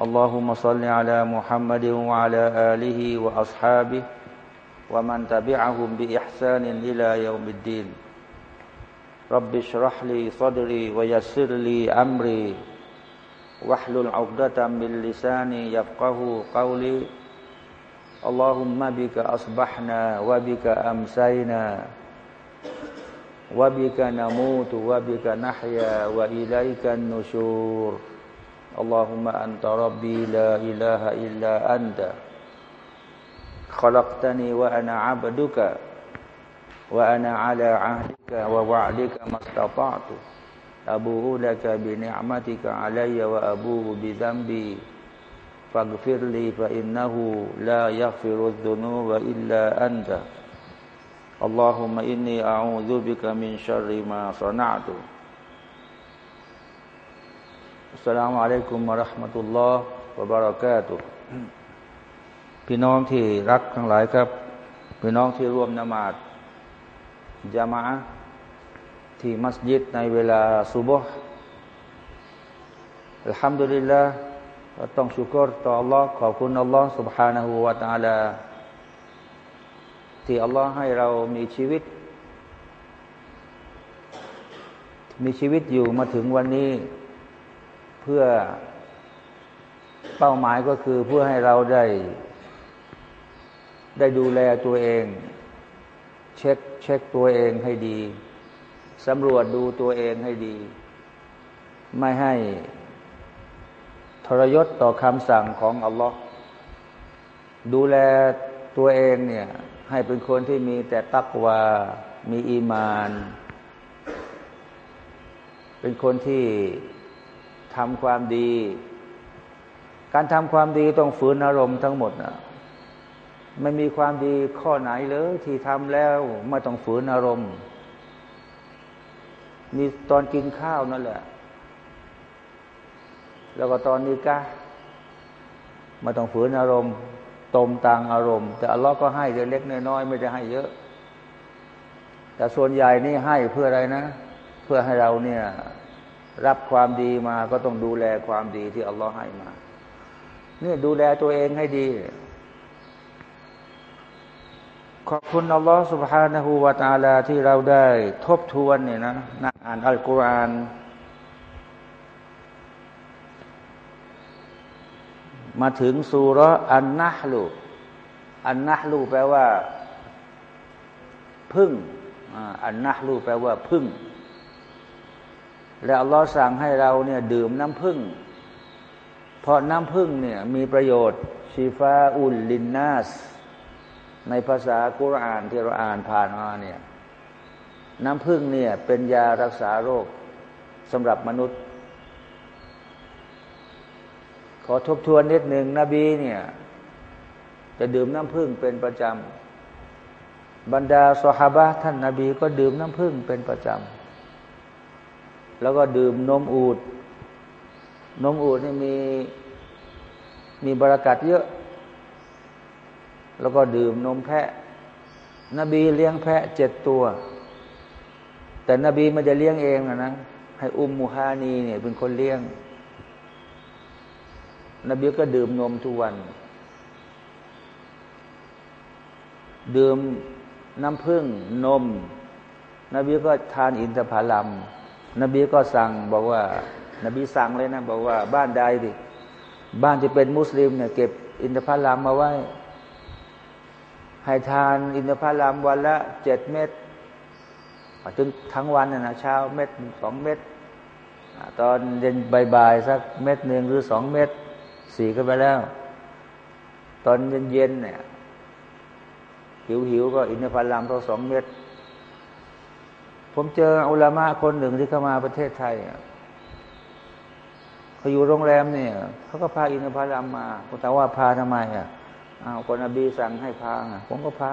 اللهم صل على محمد وعلى آله وأصحابه ومن تبعهم بإحسان إلى يوم الدين. رب اشرح لي صدري ويسر لي أمري. واحلل عقدة من لساني يفقه قولي. اللهم بك أصبحنا وبك أمسينا. وبك نموت وبك نحيا وإليك النشور. اللهم أنت ربي لا إله إلا أنت. خلقتني وأنا عبدك وأنا على عهدك ووعدك ما استطعت. أبوء لك بنعمتك علي وأبوء بذنبي. فاغفر لي فإنه لا يغفر الذنوب إلا أنت. اللهم إني أعوذ بك من شر ما صنعت. สลามอะลัยกุมมะราะห์มะตุลลอฮ์วะบารากาตุพี่น้องที่รักทั้งหลายครับ พี่น้องที่ร่วมนมาดจามะที่มัสยิดในเวลาซุบฮ์อัลฮัมดุลิลลาห์ต้องชุกรต่อ Allah ขอบคุณ Allah سبحانه และ تعالى ที่ Allah ให้เรามีชีวิต มีชีวิตอยู่มาถึงวันนี้ เพื่อเป้าหมายก็คือเพื่อให้เราได้ ได้ดูแลตัวเอง เช็คเช็คตัวเองให้ดีสำรวจดูตัวเองให้ดี ไม่ให้ทรยศต่อคำสั่งของอัลลอฮ์ดูแลตัวเองเนี่ย ให้เป็นคนที่มีแต่ตักวา มีอีมาน เป็นคนที่ ทำความดี การทำความดีต้องฝืนอารมณ์ทั้งหมดนะไม่มีความดีข้อไหนเลยที่ทำแล้วไม่ต้องฝืนอารมณ์ มีตอนกินข้าวนั่นแหละ แล้วก็ตอนนี้กะไม่ต้องฝืนอารมณ์ตมต่างอารมณ์ แต่อัลลอฮ์ก็ให้เล็กน้อยไม่ได้ให้เยอะ แต่ส่วนใหญ่นี่ให้เพื่ออะไรนะ เพื่อให้เราเนี่ย รับความดีมาก็ต้องดูแลความดีที่อัลลอฮ์ให้มา เนี่ยดูแลตัวเองให้ดี ขอบคุณอัลลอฮ์ سبحانه และ تعالى ที่เราได้ทบทวนเนี่ยนะนักอ่านอัลกุรอาน มาถึงสุรอันนะลู อันนะลูแปลว่า พึ่ง อันนะลูแปลว่า พึ่ง และอัลลอฮ์สั่งให้เราเนี่ยดื่มน้ำผึ้งเพราะน้ำผึ้งเนี่ยมีประโยชน์ชีฟาอุลลินนัสในภาษากุรอานที่เราอ่านผ่านมาเนี่ยน้ำผึ้งเนี่ยเป็นยารักษาโรคสำหรับมนุษย์ ขอทบทวนนิดหนึ่งนบีเนี่ยจะดื่มน้ำผึ้งเป็นประจำบรรดาสหาบะท่านนาบีก็ดื่มน้ำผึ้งเป็นประจำ แล้วก็ดื่มนมอูดนมอูดนี่มีมีบรากัดเยอะ แล้วก็ดื่มนมแพะ นบีเลี้ยงแพะเจ็ดตัว แต่นบีมันจะเลี้ยงเองนะนะให้อุมมูฮานีเนี่ยเป็นคนเลี้ยง นบีก็ดื่มนมทุกวัน ดื่มน้ำผึ้งนม นบีก็ทานอินทผลัม นบีก็สั่งบอกว่า นบีสั่งเลยนะ บอกว่าบ้านใดดิบ้านที่เป็นมุสลิมเนี่ยเก็บอินทผลัมมาไว้ ให้ทานอินทผลัมวันละเจ็ดเม็ดถึงทั้งวันนะนะเช้าเม็ดสองเม็ดตอนเย็นบ่ายๆสักเม็ดหนึ่งหรือสองเม็ดสี่ก็ไปแล้ว ตอนเย็นๆเนี่ยหิวๆก็อินทผลัมตัวสองเม็ด ผมเจออุลามะคนหนึ่งที่เข้ามาประเทศไทยเขาอยู่โรงแรมเนี่ยเขาก็พาอินทผลัมมาแต่ว่าพาทำไมอะอ้าวคนอบีสั่งให้พาผมก็พา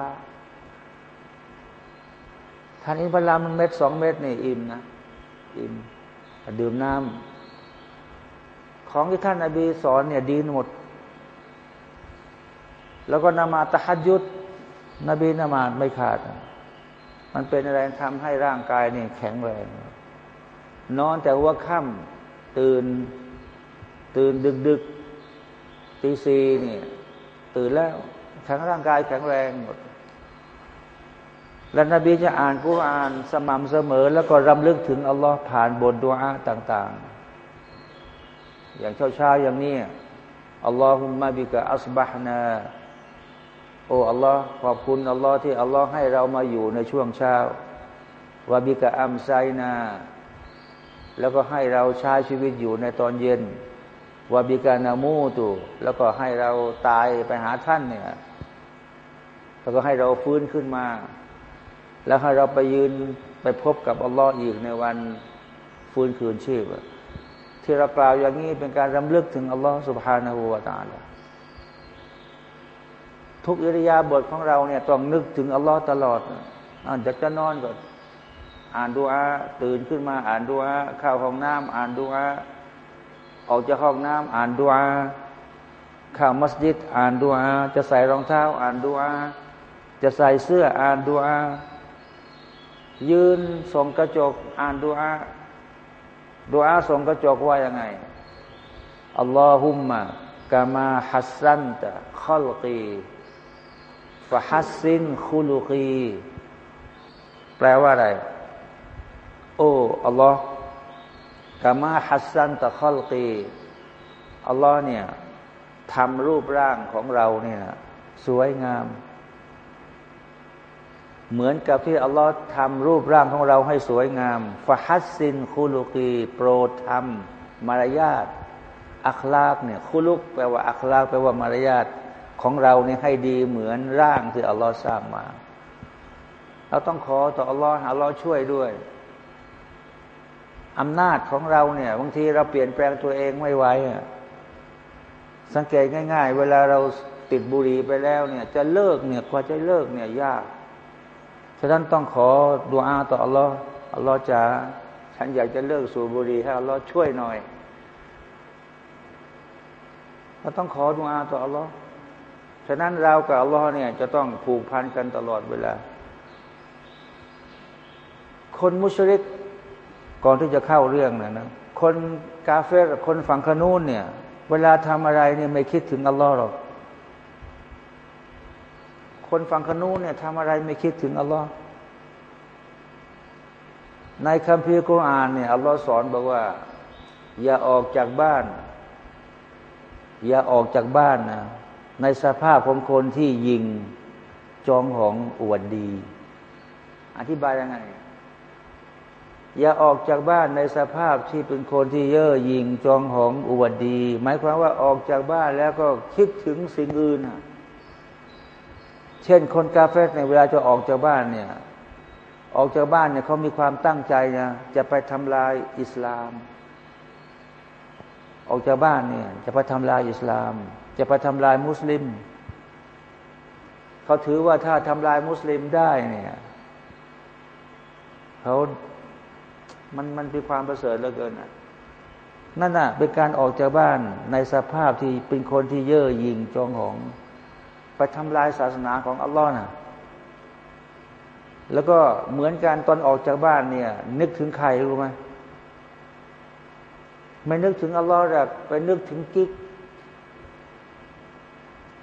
ทานอินทผลัมมันเม็ดสองเม็ดนี่อิ่มนะอิ่มดื่มน้ำของที่ท่านอบีสอนเนี่ยดีหมด แล้วก็นมาตะฮัดยุดนบีนมาไม่ขาด มันเป็นอะไรทำให้ร่างกายนี่แข็งแรง นอนแต่ว่าค่ำตื่น ตื่นดึกดึกตีสี่นี่ตื่นแล้วแข็งร่างกายแข็งแรงหมดแล้วนบีจะอ่านกุรอานสม่ำเสมอ แล้วก็รำลึกถึงอัลลอฮ์ผ่านบทดุอาต่าง ๆ อย่างเช้าๆอย่างนี้อัลลอฮุมะบิกะอัสบะฮนา โอ้อัลลอฮ์ขอบคุณอัลลอฮ์ที่อัลลอฮ์ให้เรามาอยู่ในช่วงเช้าวาบิกะอัมไซนา แล้วก็ให้เราใช้ชีวิตอยู่ในตอนเย็นวาบิกานามูตุแล้วก็ให้เราตายไปหาท่านเนี่ยแล้วก็ให้เราฟื้นขึ้นมา แล้วให้เราไปยืนไปพบกับอัลลอฮ์อีกในวันฟื้นคืนชีพที่เรากล่าวอย่างนี้เป็นการรำลึกถึงอัลลอฮ์สุบฮานาหูวาตาลา ทุกอิริยาบถของเราเนี่ยต้องนึกถึงอัลลอฮ์ตลอดอ่านจากจะนอนก็อ่านดูอาตื่นขึ้นมาอ่านดูอาเข้าห้องน้ำอ่านดูอาออกจากห้องน้ำอ่านดูอาเข้ามัสยิด อ่านดูอาจะใส่รองเท้า อ่านดูอาจะใส่เสื้ออ่านดูอายืนส่งกระจก อ่านดูอาดูอาส่งกระจกว่ายังไงอัลลอฮุมมะกามาฮัสซันตะخلقي فحسن خلقي แปลว่าอะไร โอ้อัลลอฮ์كما حسنت خلقي อัลลอฮ์เนี่ยทำรูปร่างของเราเนี่ยสวยงาม เหมือนกับที่อัลลอฮ์ทำรูปร่างของเราให้สวยงามفحسن خلقي โปรดทำมารยาทอัคลากเนี่ยคุลุกแปลว่าอัคลากแปลว่ามารยาท ของเราเนี่ยให้ดีเหมือนร่างที่อัลลอฮ์สร้างมา เราต้องขอต่ออัลลอฮ์อัลลอฮ์ช่วยด้วยอำนาจของเราเนี่ยบางทีเราเปลี่ยนแปลงตัวเองไม่ไหวสังเกตง่าย ๆ เวลาเราติดบุหรี่ไปแล้วเนี่ย จะเลิกเนี่ยกว่าจะเลิกเนี่ยยากฉะนั้นต้องขอดูอาต่ออัลลอฮ์อัลลอฮ์จะฉันอยากจะเลิกสูบบุหรี่ให้อัลลอฮ์ช่วยหน่อยเราต้องขอดูอาต่ออัลลอฮ์ ฉะนั้นเรากับอัลลอฮ์เนี่ยจะต้องผูกพันกันตลอดเวลา คนมุชริกก่อนที่จะเข้าเรื่องนะนะคนกาเฟรคนฝั่งขนูนเนี่ย เวลาทำอะไรเนี่ยไม่คิดถึงอัลลอฮ์หรอก คนฝั่งขนูนเนี่ยทำอะไรไม่คิดถึงอัลลอฮ์ในคัมภีร์กุรอานเนี่ยอัลลอฮ์สอนบอกว่า อย่าออกจากบ้าน อย่าออกจากบ้านนะ ในสภาพของคนที่ยิงจองของอวดดี อธิบายยังไง อย่าออกจากบ้านในสภาพที่เป็นคนที่เย่อหยิ่งจองหองอวดดี หมายความว่าออกจากบ้านแล้วก็คิดถึงสิ่งอื่นเช่นคนกาเฟสในเวลาจะออกจากบ้านเนี่ยออกจากบ้านเนี่ยเขามีความตั้งใจนะจะไปทำลายอิสลาม ออกจากบ้านเนี่ยจะไปทำลายอิสลาม จะไปทำลายมุสลิม เขาถือว่าถ้าทำลายมุสลิมได้เนี่ยเขามันมันเป็นความประเสริฐเหลือเกินนะนั่นน่ะ เป็นการออกจากบ้านในสภาพที่เป็นคนที่เย่อหยิ่งจองหอง ไปทำลายศาสนาของอัลลอฮ์น่ะ แล้วก็เหมือนการตอนออกจากบ้านเนี่ย นึกถึงใครรู้ไหมไม่นึกถึงอัลลอฮ์หรอกไปนึกถึงกิ๊ก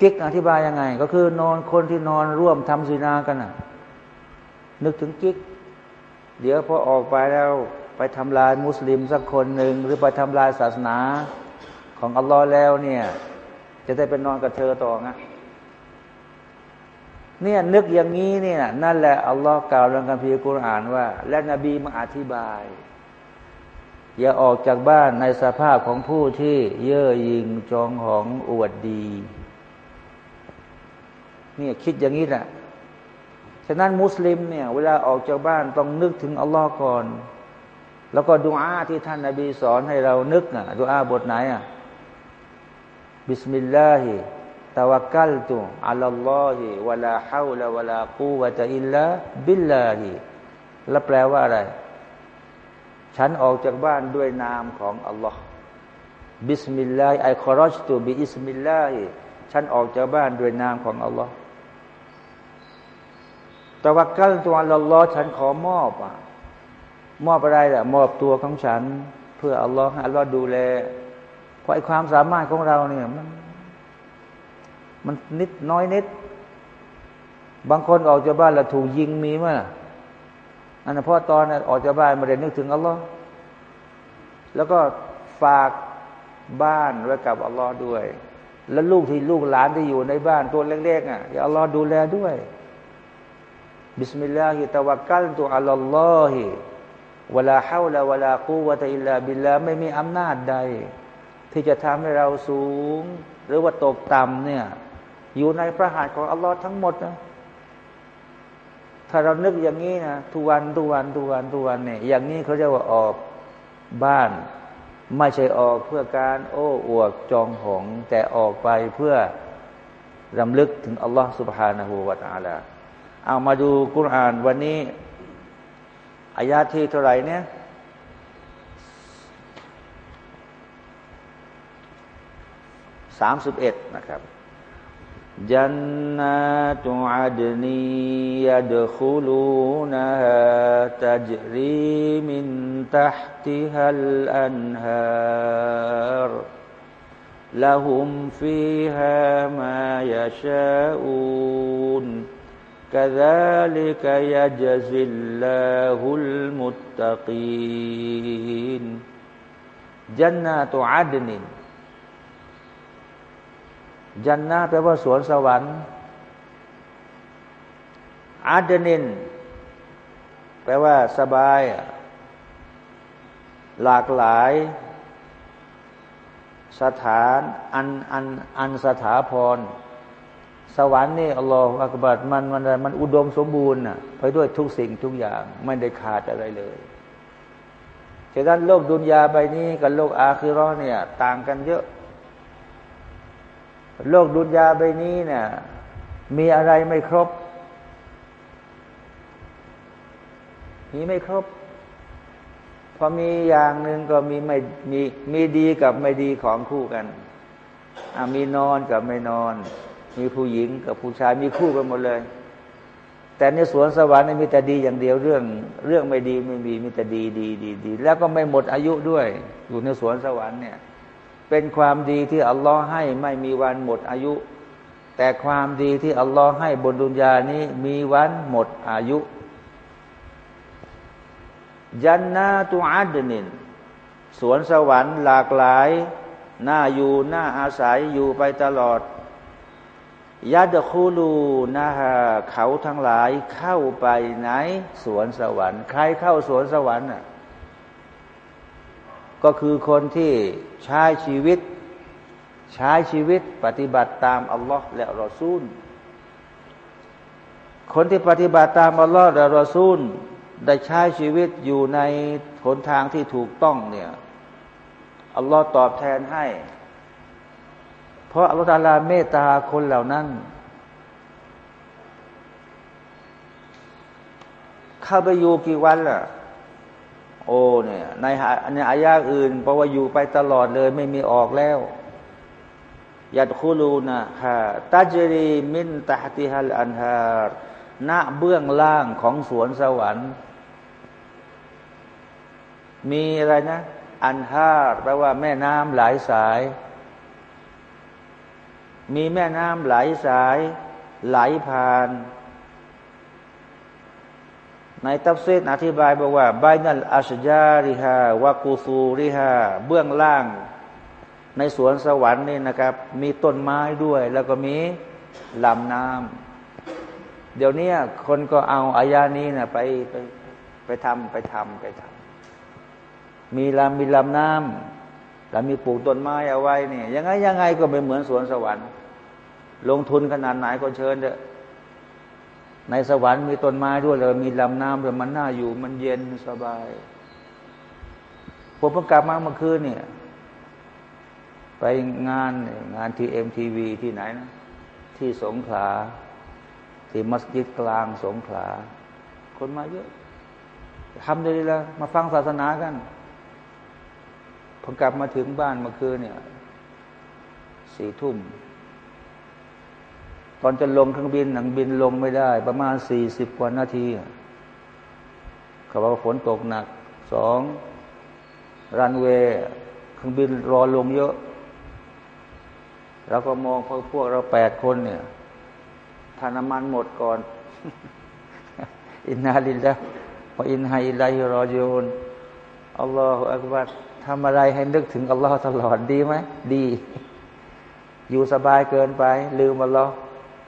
กิ๊กอธิบายยังไง ก็คือนอนคนที่นอนร่วมทำศีนากันน่ะ นึกถึงกิ๊ก เดี๋ยวพอออกไปแล้วไปทำลายมุสลิมสักคนหนึ่งหรือไปทำลายศาสนาของอัลลอฮ์แล้วเนี่ย จะได้เป็นนอนกับเธอต่อไงเนี่ยนึกอย่างนี้เนี่ยนั่นแหละอัลลอฮ์กล่าวในคัมภีร์กุรอานว่า และนบีมาอธิบาย อย่าออกจากบ้านในสภาพของผู้ที่เย่อหยิ่งจองหองอวดดี เนี่ยคิดอย่างนี้แหละฉะนั้นมุสลิมเนี่ยเวลาออกจากบ้านต้องนึกถึงอัลลอฮ์ก่อน แล้วก็ดุอาที่ท่านนาบีสอนให้เรานึกอะดุอาบทไหนอะ بسم الله توكلت على الله ولا حول ولا قوة إلا بالله แล้วแปลว่าอะไร ฉันออกจากบ้านด้วยนามของอัลลอฮ์بسم الله أي خرجت بسم اللهฉันออกจากบ้านด้วยนามของอัลลอฮ์ ตะวักกัลตัวอัลลอฮ์ฉันขอมอบอะมอบอะไรล่ะมอบตัวของฉัน เพื่ออัลลอฮ์ให้อัลลอฮ์ดูแลเพราะไอ้ความสามารถของเราเนี่ยมันมันนิดน้อยนิด บางคนออกจากบ้านแล้วถูกยิงมีมั้ยอันนั้นพราะตอนออกจากบ้านมาเรียนนึกถึงอัลลอฮ์แล้วก็ฝากบ้านไว้กับอัลลอฮ์ด้วย แล้วลูกที่ลูกหลานที่อยู่ในบ้านตัวเล็กๆอะอย่าอัลลอฮ์ดูแลด้วย บิสมิลลาฮิตะวักกัลตุอัลลอฮิวลาฮาวลาวลากูวะตอิลลาบิลลาไม่มีอำนาจใด ที่จะทำให้เราสูง หรือว่าตกต่ำเนี่ย อยู่ในพระหัตถ์ของอัลลอฮ์ทั้งหมดนะถ้าเรานึกอย่างนี้นะทุกวันทุกวันทุกวันทุกวันเนี่ยอย่างนี้เขาเรียกว่าออกบ้าน ไม่ใช่ออกเพื่อการ โอ้อวดจองหอง แต่ออกไปเพื่อรำลึกถึงอัลลอฮ์ سبحانه และ تعالى เอามาดูกุรอานวันนี้อายาที่เท่าไหร่เนี่ยสามสิบเอ็ดนะครับจันนาตุอัดนียดคุลูนะฮะตัจรีมินตัฮติฮัลอันฮาร لهم فيها ما يشاءون กะซาลิกะยะจซิลลาฮุลมุตตะกีนจันนาตุอาดนินจันนาแปลว่าสวนสวรรค์อาดนิน แปลว่าสบาย หลากหลาย สถานอันอันอันสถาพร สวรรค์นี่อัลลอฮฺอักบัดมันมันมันอุดมสมบูรณ์นะไปด้วยทุกสิ่งทุกอย่าง ไม่ได้ขาดอะไรเลยฉะนั้นโลกดุนยาใบนี้กับโลกอาคิรอเนี่ยต่างกันเยอะ โลกดุนยาใบนี้เนี่ยมีอะไรไม่ครบ มีไม่ครบ พอมีอย่างหนึ่งก็มีไม่มีมีดีกับไม่ดีของคู่กันมีนอนกับไม่นอน มีผู้หญิงกับผู้ชายมีคู่กันหมดเลย แต่ในสวนสวรรค์มีแต่ดีอย่างเดียวเรื่อง เรื่องไม่ดีไม่มีมีแต่ดีดีดีดีแล้วก็ไม่หมดอายุด้วย อยู่ในสวนสวรรค์เนี่ย เป็นความดีที่อัลลอฮ์ให้ไม่มีวันหมดอายุ แต่ความดีที่อัลลอฮ์ให้บนดุนยานี้มีวันหมดอายุยันนาตุอัดนินสวนสวรรค์หลากหลาย น่าอยู่น่าอาศัยอยู่ไปตลอด ยัดคูลูนะฮะเขาทั้งหลายเข้าไปไหน สวนสวรรค์ ใครเข้าสวนสวรรค์น่ะก็คือคนที่ใช้ชีวิต ใช้ชีวิตปฏิบัติตามอัลลอฮ์และรอซูล คนที่ปฏิบัติตามอัลลอฮ์และรอซูล ได้ใช้ชีวิตอยู่ในหนทางที่ถูกต้องเนี่ยอัลลอฮ์ตอบแทนให้ ราะอัลลอฮฺตาลาเมตตาคนเหล่านั้น เข้าไปอยู่กี่วันล่ะ โอ้เนี่ย ในในอายาอื่นเพราะว่าอยู่ไปตลอดเลย ไม่มีออกแล้วيدخلونها تجري من تحتها الأنهار ณเบื้องล่างของสวนสวรรค์ มีอะไรนะ أنهار แปลว่าแม่น้ำหลายสาย มีแม่น้ำไหลสายไหลผ่าน ในตัฟซีดอธิบายบอกว่าใบนัลอัชยาริฮาวากูซูริฮาเบื้องล่าง ในสวนสวรรค์นี่นะครับ มีต้นไม้ด้วย แล้วก็มีลำน้ำเดี๋ยวนี้คนก็เอาอายานี้นะไปไปไปทำไปทำไปทำมีลำมีลำน้ำ แล้วมีปลูกต้นไม้เอาไว้เนี่ยยังไงยังไงก็ไม่เหมือนสวนสวรรค์ ลงทุนขนาดไหนก็เชิญเถอะในสวรรค์มีต้นไม้ด้วยเลยมีลำน้ำด้วยมันน่าอยู่มันเย็นสบายผมเพิ่งกลับมาเมื่อคืนเนี่ย ไปงานงานทีเอ็มทีวีที่ไหนนะที่สงขลาที่มัสยิดกลางสงขลา คนมาเยอะทำได้เลยละมาฟังศาสนากัน พอกลับมาถึงบ้านเมื่อคืนเนี่ยสี่ทุ่ม ตอนจะลงเครื่องบินหนังบินลงไม่ได้ ประมาณสี่สิบกว่านาทีเขาบอกว่าฝนตกหนักสองรันเวย์เครื่องบินรอลงเยอะเราก็มองพวกพวกเราแปดคนเนี่ยทาน้ำมันหมดก่อน อินนาลิลละพออินไฮไลรอยูนอัลลอฮฺอักบัร ทำอะไรให้นึกถึงอัลลอฮ์ตลอดดีไหมดี อยู่สบายเกินไป ลืมอัลลอฮ์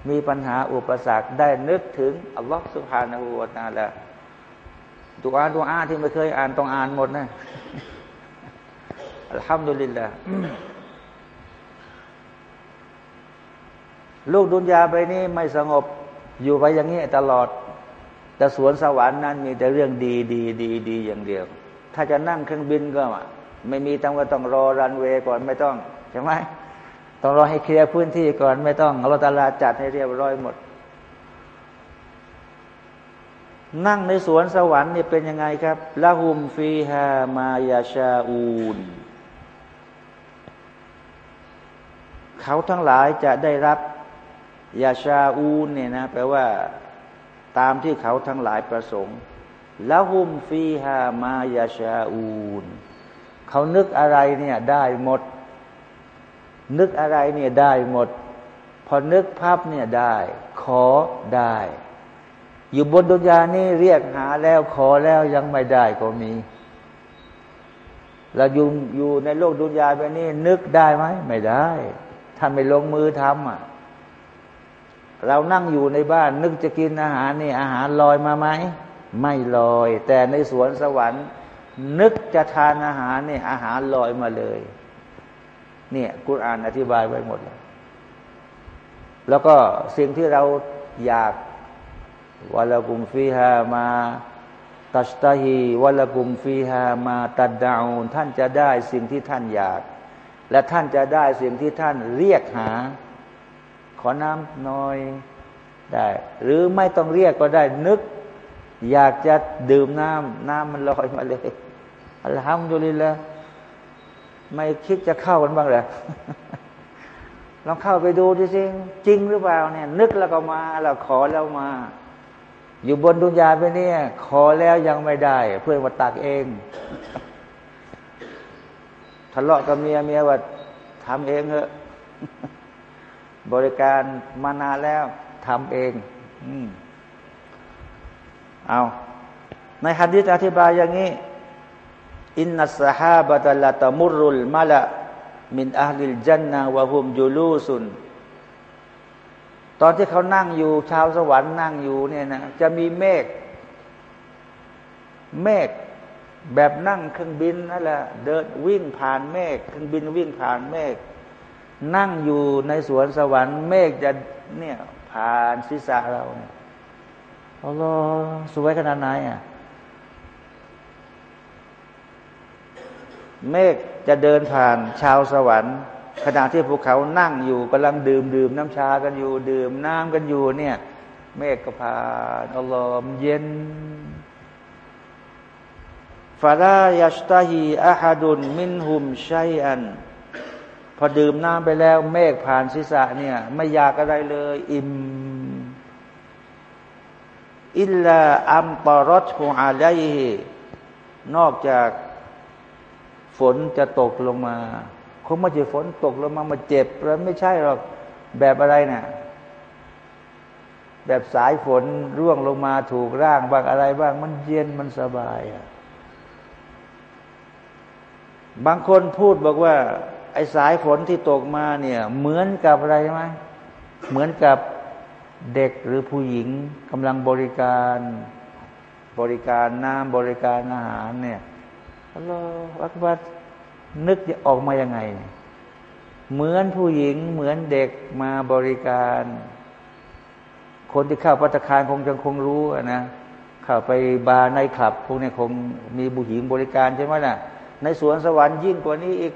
มีปัญหาอุปสรรคได้นึกถึงอัลลอฮ์สุภาณหูวาตาละตัวอ่านตัวอ่านที่ไม่เคยอ่านต้องอ่านหมดนะอัลฮัมดุลิลละลูกดุนยาไปนี่ไม่สงบอยู่ไปอย่างนี้ตลอด แต่สวนสวรรค์นั้นมีแต่เรื่องดีดีดีดีอย่างเดียว ถ้าจะนั่งเครื่องบินก็ ไม่มีต้องว่าต้องรอรันเวย์ก่อนไม่ต้องใช่ไหมต้องรอให้เคลียร์พื้นที่ก่อนไม่ต้องเราตาลาจัดให้เรียบร้อยหมด นั่งในสวนสวรรค์นี่เป็นยังไงครับละหุมฟีฮามายาชาอูนเขาทั้งหลายจะได้รับยาชาอูนเนี่ยนะแปลว่าตามที่เขาทั้งหลายประสงค์ละหุมฟีฮามายาชาอูน เขานึกอะไรเนี่ยได้หมด นึกอะไรเนี่ยได้หมด พอนึกภาพเนี่ยได้ ขอได้ อยู่บนดุนยานี่เรียกหาแล้วขอแล้วยังไม่ได้ก็มีเราอยู่อยู่ในโลกดุนยาแบบนี้นึกได้ไหมไม่ได้ท่านไม่ลงมือทำอะ เรานั่งอยู่ในบ้าน นึกจะกินอาหารนี่อาหารลอยมาไหมไม่ลอย แต่ในสวนสวรรค์ นึกจะทานอาหารเนี่ยอาหารลอยมาเลย เนี่ยกุรอานอธิบายไว้หมดแล้วแล้วก็สิ่งที่เราอยากวะลากุมฟีฮามาตัสตาฮีวะลากุมฟีฮามาตัดดาวท่านจะได้สิ่งที่ท่านอยาก และท่านจะได้สิ่งที่ท่านเรียกหา ขอน้ำน้อยได้ หรือไม่ต้องเรียกก็ได้นึก อยากจะดื่มน้ำน้ำมันลอยมาเลย อัลฮัมดุลิลละไม่คิดจะเข้ากันบ้างเหรอลองเข้าไปดูดิสิจริงหรือเปล่าเนี่ย นึกแล้วก็มาเราขอแล้วมา อยู่บนดุนยาไปเนี่ย ขอแล้วยังไม่ได้ เพื่อนมาตักเองทะเลาะกับเมียเมียว่าทำเองเถอะบริการมานานแล้วทำเอง อืมเอาในฮะดิษอธิบายอย่างนี้ อินนัสฮาบะตัลตะมุรุลมาละมินอัลลิลจันนาวะฮุมยูลูสุนตอนที่เขานั่งอยู่ ชาวสวรรค์นั่งอยู่เนี่ยนะจะมีเมฆเมฆแบบนั่งเครื่องบินนั่นแหละเดินวิ่งผ่านเมฆเครื่องบินวิ่งผ่านเมฆนั่งอยู่ในสวนสวรรค์เมฆจะเนี่ยผ่านศีรษะเราเนี่ยอัลลอฮ์สวยขนาดไหนอะ เมฆจะเดินผ่านชาวสวรรค์ ขณะที่พวกเขานั่งอยู่กำลังดื่มดื่มน้ำชากันอยู่ ดื่มน้ำกันอยู่เนี่ย เมฆก็ผ่านอัลลอฮ์เย็นฟาลายาสตาฮีอาฮัดุนมินหุมชัยอัน พอดื่มน้ำไปแล้วเมฆผ่านศีรษะเนี่ย ไม่อยากอะไรเลย อิมอิลลาอัมปารตฮูอาลัยฮินอกจาก ฝนจะตกลงมาคงไม่ใช่ฝนตกลงมามาเจ็บแล้วไม่ใช่หรอกแบบอะไรเนะี่ยแบบสายฝนร่วงลงมาถูกร่างบ้างอะไรบ้าง มันเย็นมันสบายอะบางคนพูดบอกว่า ไอ้สายฝนที่ตกมาเนี่ย เหมือนกับอะไรไหมเหมือนกับเด็กหรือผู้หญิงกำลังบริการ บริการน้ำบริการอาหารเนี่ย อัลลอฮฺอักบัดนึกจะออกมายังไง เหมือนผู้หญิงเหมือนเด็กมาบริการ คนที่เข้าปัตคารคงจะคงรู้นะเข้าไปบาร์ในคลับ พวกนี้คงมีบุหญิงบริการใช่ไหมนะ่ะ ในสวนสวรรค์ยิ่งกว่านี้อีก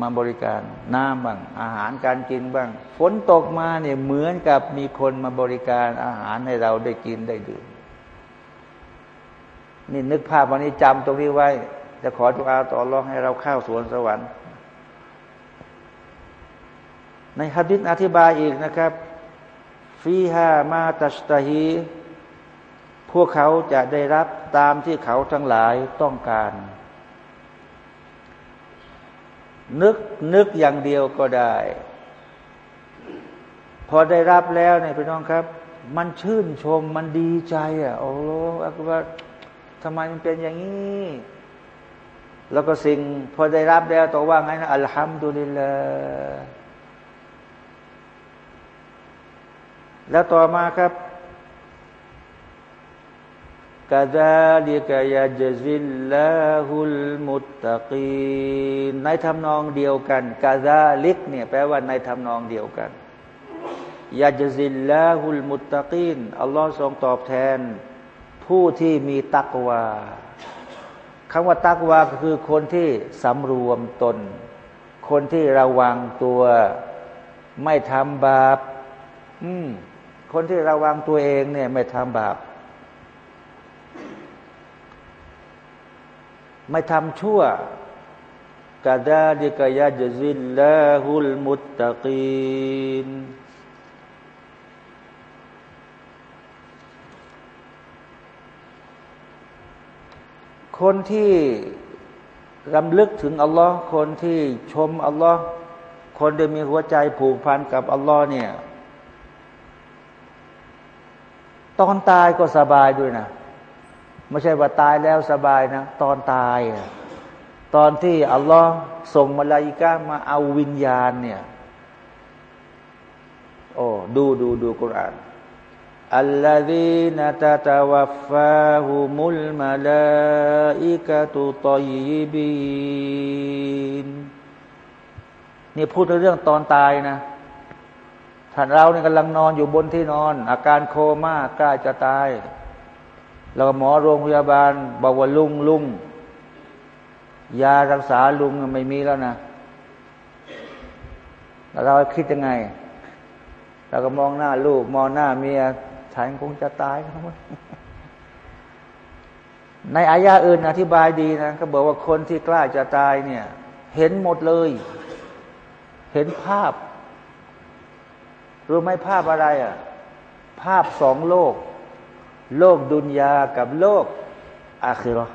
มาบริการน้ำบ้าง อาหารการกินบ้าง ฝนตกมาเนี่ยเหมือนกับมีคนมาบริการอาหารให้เราได้กินได้ดื่ม นี่นึกภาพวันนี้จำตรงนี้ไว้ จะขอทุอาต่อรองให้เราเข้าสวนสวรรค์ ในฮะดิษอธิบายอีกนะครับฟีฮามาตัสตาฮีพวกเขาจะได้รับตามที่เขาทั้งหลายต้องการ นึกนึกอย่างเดียวก็ได้ พอได้รับแล้วเนี่ยพี่น้องครับ มันชื่นชมมันดีใจอะโอ้โหอักบาร ทำไมมันเป็นอย่างนี้ แล้วก็สิ่งพอได้รับแล้วตัวว่าไงนะอัลฮัมดุลิลลาแล้วต่อมาครับกาดาลิกายาจซิลลาฮุลมุตตะกีในทำนองเดียวกันกาดาลิกเนี่ยแปลว่าในทำนองเดียวกันยาจซิลลาฮุลมุตตะกีนอัลลอฮ์ทรงตอบแทน ผู้ที่มีตักวาคำว่าตักวาก็คือคนที่สำรวมตน คนที่ระวังตัว ไม่ทำบาป อืม คนที่ระวังตัวเองเนี่ย ไม่ทำบาป ไม่ทำชั่วกาดาดิกายาจซิลลาฮุลมุตตะกีน คนที่รำลึกถึงอัลลอฮ์คนที่ชมอัลลอฮ์คนที่มีหัวใจผูกพันกับอัลลอฮ์เนี่ย ตอนตายก็สบายด้วยนะไม่ใช่ว่าตายแล้วสบายนะตอนตายตอนที่อัลลอฮ์ส่งมาลาอิกามาเอาวิญญาณเนี่ย โอ้ดูดูดูกุรอาน อัลลอฮีนตะตะวัฟฟาฮุมุลมาลาอิกะตุตอยบีนนี่พูดเรื่องตอนตายนะท่านเราเนี่ยกำลังนอนอยู่บนที่นอน อาการโคม่าใกล้จะตาย เราหมอโรงพยาบาลบอกว่าลุงลุงยารักษาลุงไม่มีแล้วนะเราคิดยังไงเราก็มองหน้าลูก มองหน้าเมีย ฉันคงจะตายทั้งหมดในอายาอื่นอธิบายดีนะก็บอกว่าคนที่กล้าจะตายเนี่ย เห็นหมดเลย เห็นภาพ รู้ไหมภาพอะไรอะ ภาพสองโลก โลกดุนยากับโลกอาคิรอ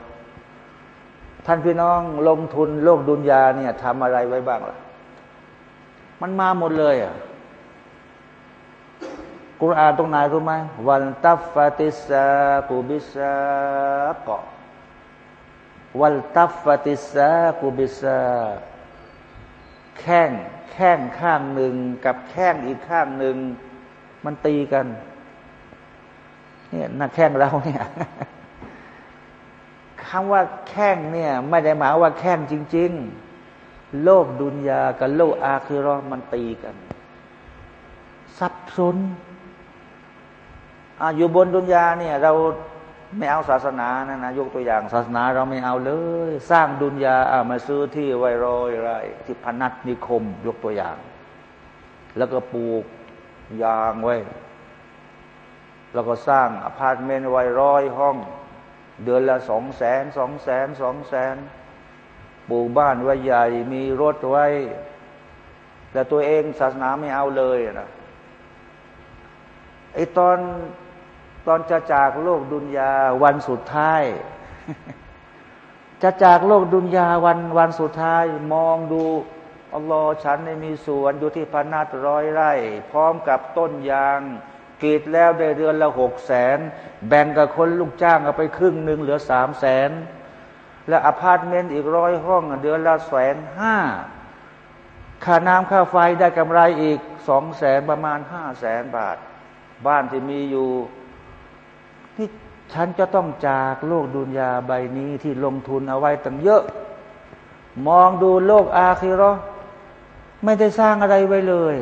ท่านพี่น้องลงทุนโลกดุนยาเนี่ยทำอะไรไว้บ้างล่ะ มันมาหมดเลยอะ กุรอานตรงไหนรู้ไหมวันตัฟฟาติสากูบิสาเกาะวันตัฟฟาติสากูบิสาแข้งแข้งข้างหนึ่งกับแข้งอีกข้างหนึ่งมันตีกันเนี่ยหนักแข้งเราเนี่ยคำว่าแข้งเนี่ย ไม่ได้หมายว่าแข้งจริง ๆ โลกดุนยากับโลกอาคือรอมันตีกัน สับสน อยู่บนดุนยาเนี่ย เราไม่เอาศาสนานะนะยกตัวอย่างศาสนาเราไม่เอาเลย สร้างดุนยาอามาซื้อที่ไว้ร้อยไร่ที่พนัสนิคม ยกตัวอย่าง แล้วก็ปลูกยางไว้ แล้วก็สร้างอพาร์ตเมนต์ไว้ร้อยห้อง เดือนละสองแสนสองแสนสองแสนปลูกบ้านไว้ใหญ่มีรถไว้ แต่ตัวเองศาสนาไม่เอาเลยนะไอ้ตอน ตอนจะจากโลกดุนยาวันสุดท้าย จะจากโลกดุนยาวันวันสุดท้าย มองดูอัลลอฮ์ฉันในมีสวนอยู่ที่พนัสร้อยไร่ พร้อมกับต้นยางกรีดแล้วได้เดือนละหกแสนแบ่งกับคนลูกจ้างเอาไปครึ่งหนึ่งเหลือสามแสนและอพาร์ตเมนต์อีกร้อยห้อง เดือนละแสนห้าค่าน้ำค่าไฟได้กำไรอีกสองแสนประมาณห้าแสนบาท บ้านที่มีอยู่ นี่ฉันจะต้องจากโลกดุนยาใบนี้ที่ลงทุนเอาไว้ตั้งเยอะ มองดูโลกอาคิรอไม่ได้สร้างอะไรไว้เลย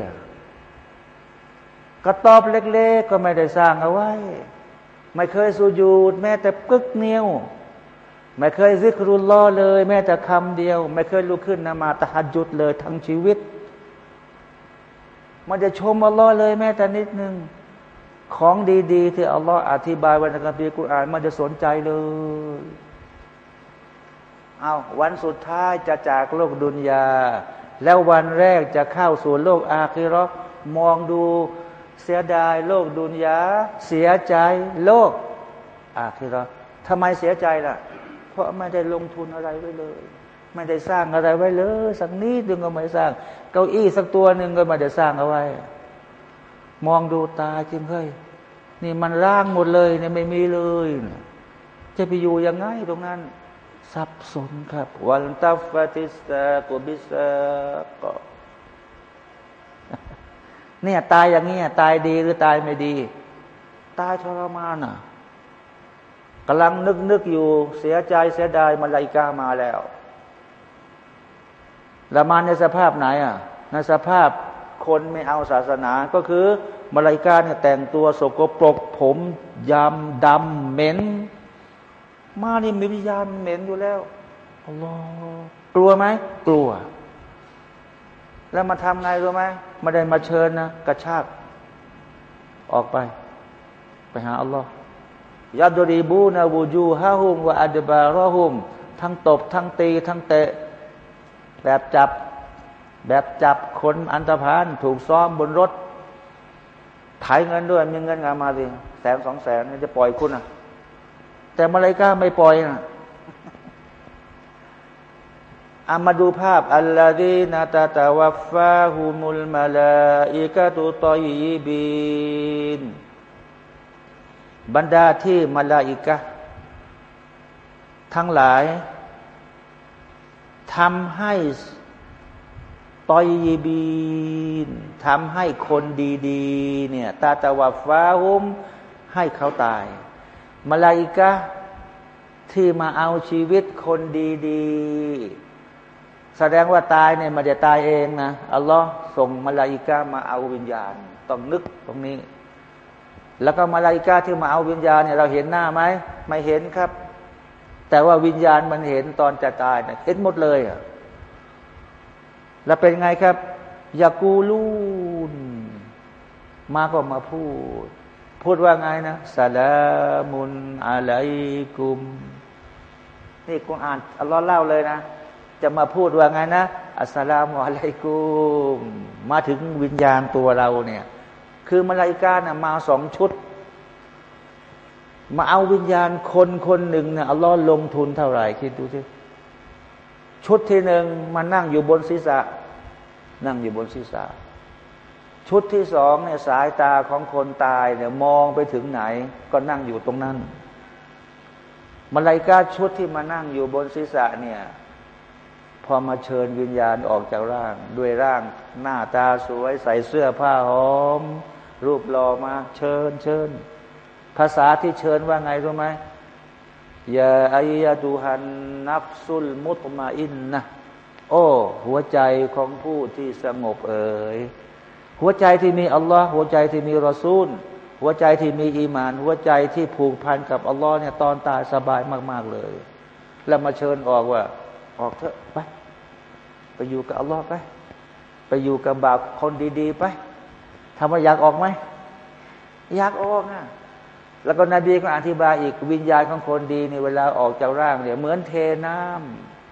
กระตอบเล็ก ๆ ก็ไม่ได้สร้างเอาไว้ ไม่เคยสูญูดแม้แต่กึกเนียวไม่เคยซิกรุลลอเลย แม้แต่คำเดียว ไม่เคยลุกขึ้นนมาตะหัดจุดเลยทั้งชีวิต มันจะชมอัลลอฮ์เลยแม้แต่นิดนึง ของดี ๆ ที่อัลลอฮ์อธิบายไว้ในคัมภีร์กุรอานมันจะสนใจเลย เอาวันสุดท้ายจะจากโลกดุนยา แล้ววันแรกจะเข้าสู่โลกอาคิรอมองดูเสียดายโลกดุนยา เสียใจโลกอาคิรอทำไมเสียใจล่ะ เพราะไม่ได้ลงทุนอะไรไว้เลย ไม่ได้สร้างอะไรไว้เลย สักนิดนึงก็ไม่สร้าง เก้าอี้สักตัวหนึ่งก็ไม่ได้สร้างเอาไว้ มองดูตาจริงเฮ้ยนี่มันร่างหมดเลยเนี่ยไม่มีเลย จะไปอยู่ยังไงตรงนั้นสับสนครับ วันตัฟติสตากุบิสกเนี่ยตายอย่างเงี้ยตายดีหรือตายไม่ดี ตายทรมานอะกำลังนึกนึกอยู่เสียใจเสียดายมาลายกามาแล้วละมานในสภาพไหนอะในสภาพ คนไม่เอาศาสนาก็คือมาลายกาเนี่ยแต่งตัวสกปรกผมยำดำเหม็น มานี่มีวิญญาณเหม็นอยู่แล้วอัลลอฮ์กลัวไหมกลัว แล้วมาทำไงรู้ไหมไม่ได้มาเชิญนะกระชากออกไป ไปหาอัลลอฮ์ยัดรีบูนาบูจูฮาฮุมวะอัดบารอฮุมทั้งตบทั้งตีทั้งเตะแบบจับ แบบจับคนอันตรพานถูกซ้อมบนรถถ่ายเงินด้วย มีเงินงานมาสิแสนสองแสนจะปล่อยคุณอะ แต่มาลายกาไม่ปล่อยนะอามาดูภาพ อัลลอฮีนาตาตาวฟาฮุมุลมาลาอิกะตุตอยบินบรรดาที่มาลาอิกะทั้งหลายทำให้ ตอยยีบีนทำให้คนดีๆเนี่ยตาตาวัฟฟาฮุมให้เขาตาย มาลาอิกะที่มาเอาชีวิตคนดีๆ แสดงว่าตายเนี่ยมาจะตายเองนะ อัลลอฮ์ส่งมาลาอิกะมาเอาวิญญาณ ต้องนึกตรงนี้ แล้วก็มาลาอิกะที่มาเอาวิญญาณเนี่ยเราเห็นหน้าไหมไม่เห็นครับ แต่ว่าวิญญาณมันเห็นตอนจะตายเนี่ยเห็นหมดเลยอะ แล้วเป็นไงครับยากูลูนมาก็มาพูด พูดว่าไงนะสลามุนอะลัยกุม นี่กุณอ่านอัลลอฮ์เล่าเลยนะ จะมาพูดว่าไงนะอัสลามุอะลัยกุม มาถึงวิญญาณตัวเราเนี่ย คือมาลายกานะมาสองชุด มาเอาวิญญาณคนคนหนึ่งเนี่ยอัลลอฮ์ลงทุนเท่าไหร่ คิดดูสิ ชุดที่หนึ่งมานั่งอยู่บนศีรษะ นั่งอยู่บนศีรษะ ชุดที่สองเนี่ยสายตาของคนตายเนี่ยมองไปถึงไหน ก็นั่งอยู่ตรงนั้นมาลายกาชุดที่มานั่งอยู่บนศีรษะเนี่ย พอมาเชิญวิญญาณออกจากร่าง ด้วยร่างหน้าตาสวยใส่เสื้อผ้าหอม รูปหล่อมา เชิญเชิญ ภาษาที่เชิญว่าไงรู้ไหม ยาอายะดูฮันนับสุลมุตมาอินนะโอ้หัวใจของผู้ที่สงบเอ๋ยหัวใจที่มีอัลลอฮ์หัวใจที่มีรอซูล หัวใจที่มีอีมาน หัวใจที่ผูกพันกับอัลลอฮ์เนี่ยตอนตายสบายมาก ๆเลย แล้วมาเชิญออกว่า ออกเถอะไป ไปอยู่กับอัลลอฮ์ไป ไปอยู่กับบาปคนดี ๆ ไปทำไมอยากออกไหมอยากออกนะ แล้วก็นบีก็อธิบายอีกวิญญาณของคนดีนี่เวลาออกจากร่างเนี่ยเหมือนเทน้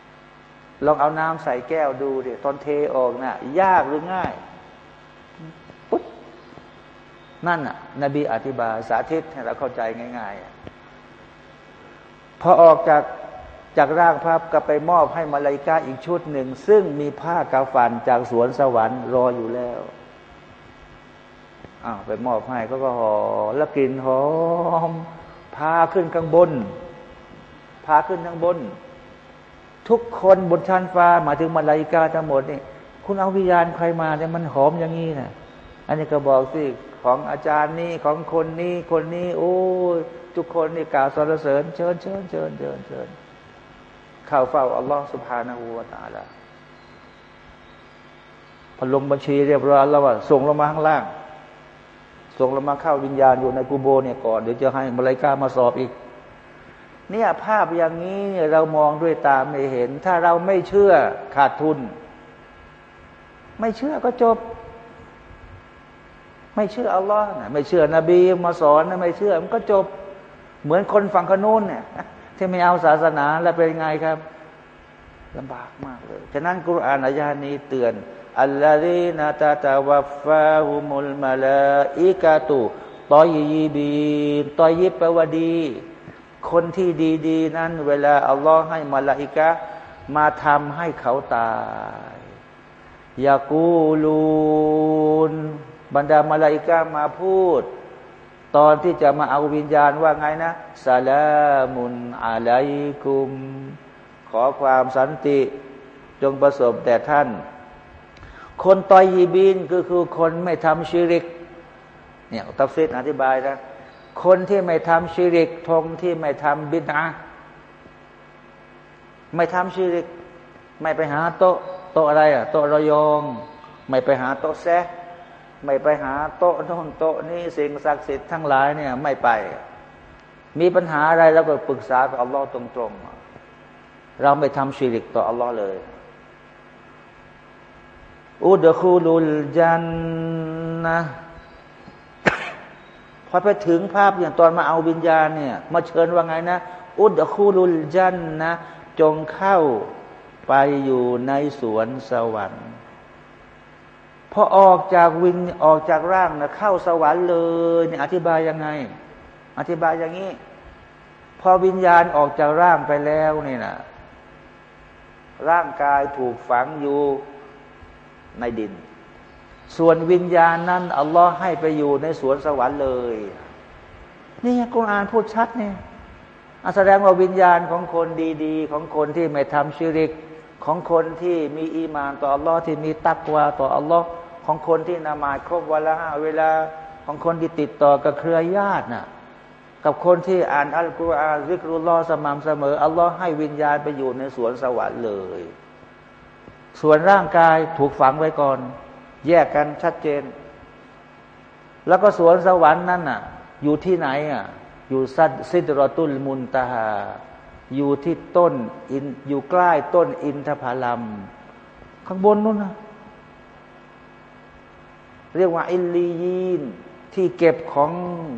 ำลองเอาน้ำใส่แก้วดูดิตอนเทออกนะ่ะ ยากหรือง่ายปุ๊บนั่นน่ะ นบีอธิบายสาธิตให้เราเข้าใจง่ายๆพอออกจากจากร่างภาพก็ไปมอบให้มาลายกาอีกชุดหนึ่ง ซึ่งมีผ้ากาฟันจากสวนสวรรค์รออยู่แล้ว อ้าวไปมอบให้ก็ก็หอแล้วกลิ่นหอม พาขึ้นข้างบน พาขึ้นข้างบน ทุกคนบนชั้นฟ้ามาถึงมาลายกาทั้งหมดนี่คุณเอาวิญญาณใครมาเนี่ยมันหอมอย่างนี้นะอันนี้ก็บอกสิของอาจารย์นี่ของคนนี้คนนี้ โอ้ทุกคนนี่กล่าวสรรเสริญเชิญเชิญเชิญเชิญเชิญเข้าเฝ้าอัลลอฮฺสุบฮานาหูวาตาละพอลงบัญชีเรียบร้อยแล้วว่าส่งลงมาข้างล่าง ส่งลงมาเข้าวิญญาณอยู่ในกูโบเนี่ยก่อนเดี๋ยวจะให้มาลายกามาสอบอีก เนี่ยภาพอย่างนี้เรามองด้วยตาไม่เห็น ถ้าเราไม่เชื่อขาดทุน ไม่เชื่อก็จบ ไม่เชื่ออัลลอฮ์ไม่เชื่อนบีมาสอนนะไม่เชื่อมันก็จบ เหมือนคนฝั่งขนุนเนี่ยที่ไม่เอาศาสนาแล้วเป็นไงครับลำบากมากเลย ฉะนั้นกุรอานอายานี้เตือน อัลลอฮีนาตาตาวัฟฟาฮุมุลมาลาอิกาตุตอยีบีตอยิบแปลว่าดี คนที่ดีๆ นั้น เวลาอัลลอฮ์ให้มาลาอิกะมาทำให้เขาตายยากูลูนบรรดามาลาอิกะมาพูด ตอนที่จะมาเอาวิญญาณว่าไงนะสลามุนอะลัยกุม ขอความสันติจงประสบแต่ท่าน คนตอยยีบินก็คือคนไม่ทำชิริก เนี่ยตัฟซีดอธิบายนะคนที่ไม่ทำชิริกทงที่ไม่ทำบิดาไม่ทำชิริก ไม่ไปหาโต๊ะโต๊ะอะไรอะโต๊ะระยอง ไม่ไปหาโต๊ะแซะไม่ไปหาโต๊ะโน่นโต๊ะนี่สิ่งศักดิ์สิทธิ์ทั้งหลายเนี่ยไม่ไป มีปัญหาอะไรแล้วก็ปรึกษากับอัลลอฮ์ตรงๆเราไม่ทำชิริกต่ออัลลอฮ์เลย อุดคูลุลจันนะพอไปถึงภาพอย่างตอนมาเอาวิญญาณเนี่ย มาเชิญว่าไงนะ อุดคูลุลจันนะจงเข้าไปอยู่ในสวนสวรรค์พอออกจากวิญออกจากร่างนะเข้าสวรรค์เลยเนี่ยอธิบายยังไง อธิบายอย่างนี้ พอวิญญาณออกจากร่างไปแล้วนี่นะร่างกายถูกฝังอยู่ ในดิน ส่วนวิญญาณนั้นอัลลอฮ์ให้ไปอยู่ในสวนสวรรค์เลย นี่กุณอ่านพูดชัดเนี่ยแสดงว่าวิญญาณของคนดีๆ ของคนที่ไม่ทำชิริก ของคนที่มีอีมานต่ออัลลอฮ์ที่มีตักวาต่ออัลลอฮ์ของคนที่นามาครบวันละห้าเวลาของคนที่ติดต่อกับเครือญาติน่ะกับคนที่อ่านอัลกุรอานริกรุลลอสม่ำเสมออัลลอฮ์ให้วิญญาณไปอยู่ในสวนสวรรค์เลย ส่วนร่างกายถูกฝังไว้ก่อน แยกกันชัดเจน แล้วก็สวนสวรรค์นั้นน่ะ อยู่ที่ไหนอะ อยู่ซัดซิดรอตุลมุนตาหาอยู่ที่ต้นอินอยู่ใกล้ต้นอินทผลัม ข้างบนนู้นนะเรียกว่าอิลลียีนที่เก็บของ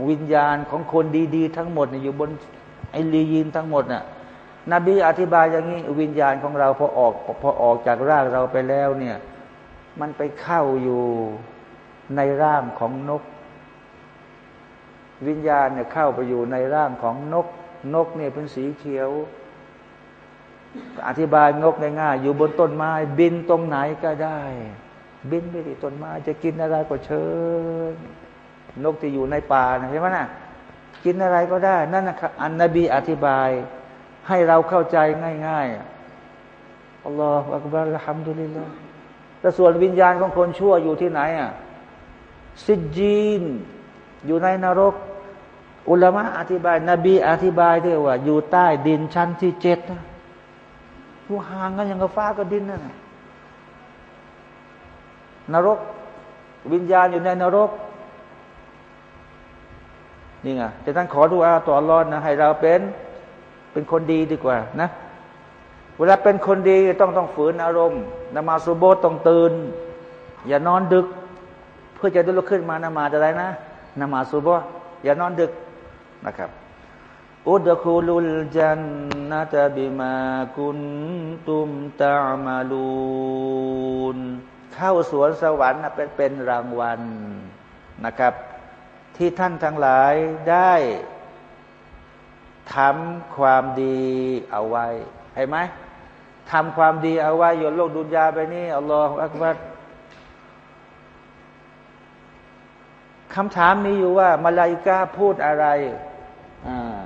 วิญญาณของคนดี ๆ ทั้งหมดอยู่บนอิลลียีนทั้งหมดน่ะ นบีอธิบายอย่างนี้ วิญญาณของเราพอออกพอออกจากร่างเราไปแล้วเนี่ย มันไปเข้าอยู่ในร่างของนก วิญญาณเนี่ยเข้าไปอยู่ในร่างของนก นกเนี่ยเป็นสีเขียว อธิบายนกง่ายๆอยู่บนต้นไม้ บินตรงไหนก็ได้ บินไปที่ต้นไม้ จะกินอะไรก็เชิญนกที่อยู่ในป่านะเห็นไหมนะกินอะไรก็ได้ นั่นนะอันนบีอธิบาย ให้เราเข้าใจง่ายๆอัลลอฮฺอักบาร์ละฮัมดุลิลลาห์แต่ส่วนวิญญาณของคนชั่วอยู่ที่ไหนอะซิจีน อยู่ในนรก อุลามะอธิบาย นบีอธิบายด้วยว่า อยู่ใต้ดินชั้นที่เจ็ดนะอยู่ห่างกันอย่างกับฟ้ากับดินนั่นนรก วิญญาณอยู่ในนรกนี่ไงแต่ท่านขอดูอาต่อรอดนะให้เราเป็น เป็นคนดีดีกว่านะ เวลาเป็นคนดีต้องต้องฝืนอารมณ์นมาสุโบต้องตื่น อย่านอนดึก เพื่อจะได้ลุกขึ้นมานมาอะไรนะนมาสุโบอย่านอนดึกนะครับอุดคูลุลจันนาตบิมากุนตุมตามาลูนเข้าสวนสวรรค์เป็นเป็นรางวัลนะครับ ที่ท่านทั้งหลายได้ ทำความดีเอาไว้เห็นไหมทำความดีเอาไว้ยนโลกดุนยาไปนี่อัลลอฮฺอักบัรคำถามมีอยู่ว่ามาลาอิกาพูดอะไรอ่า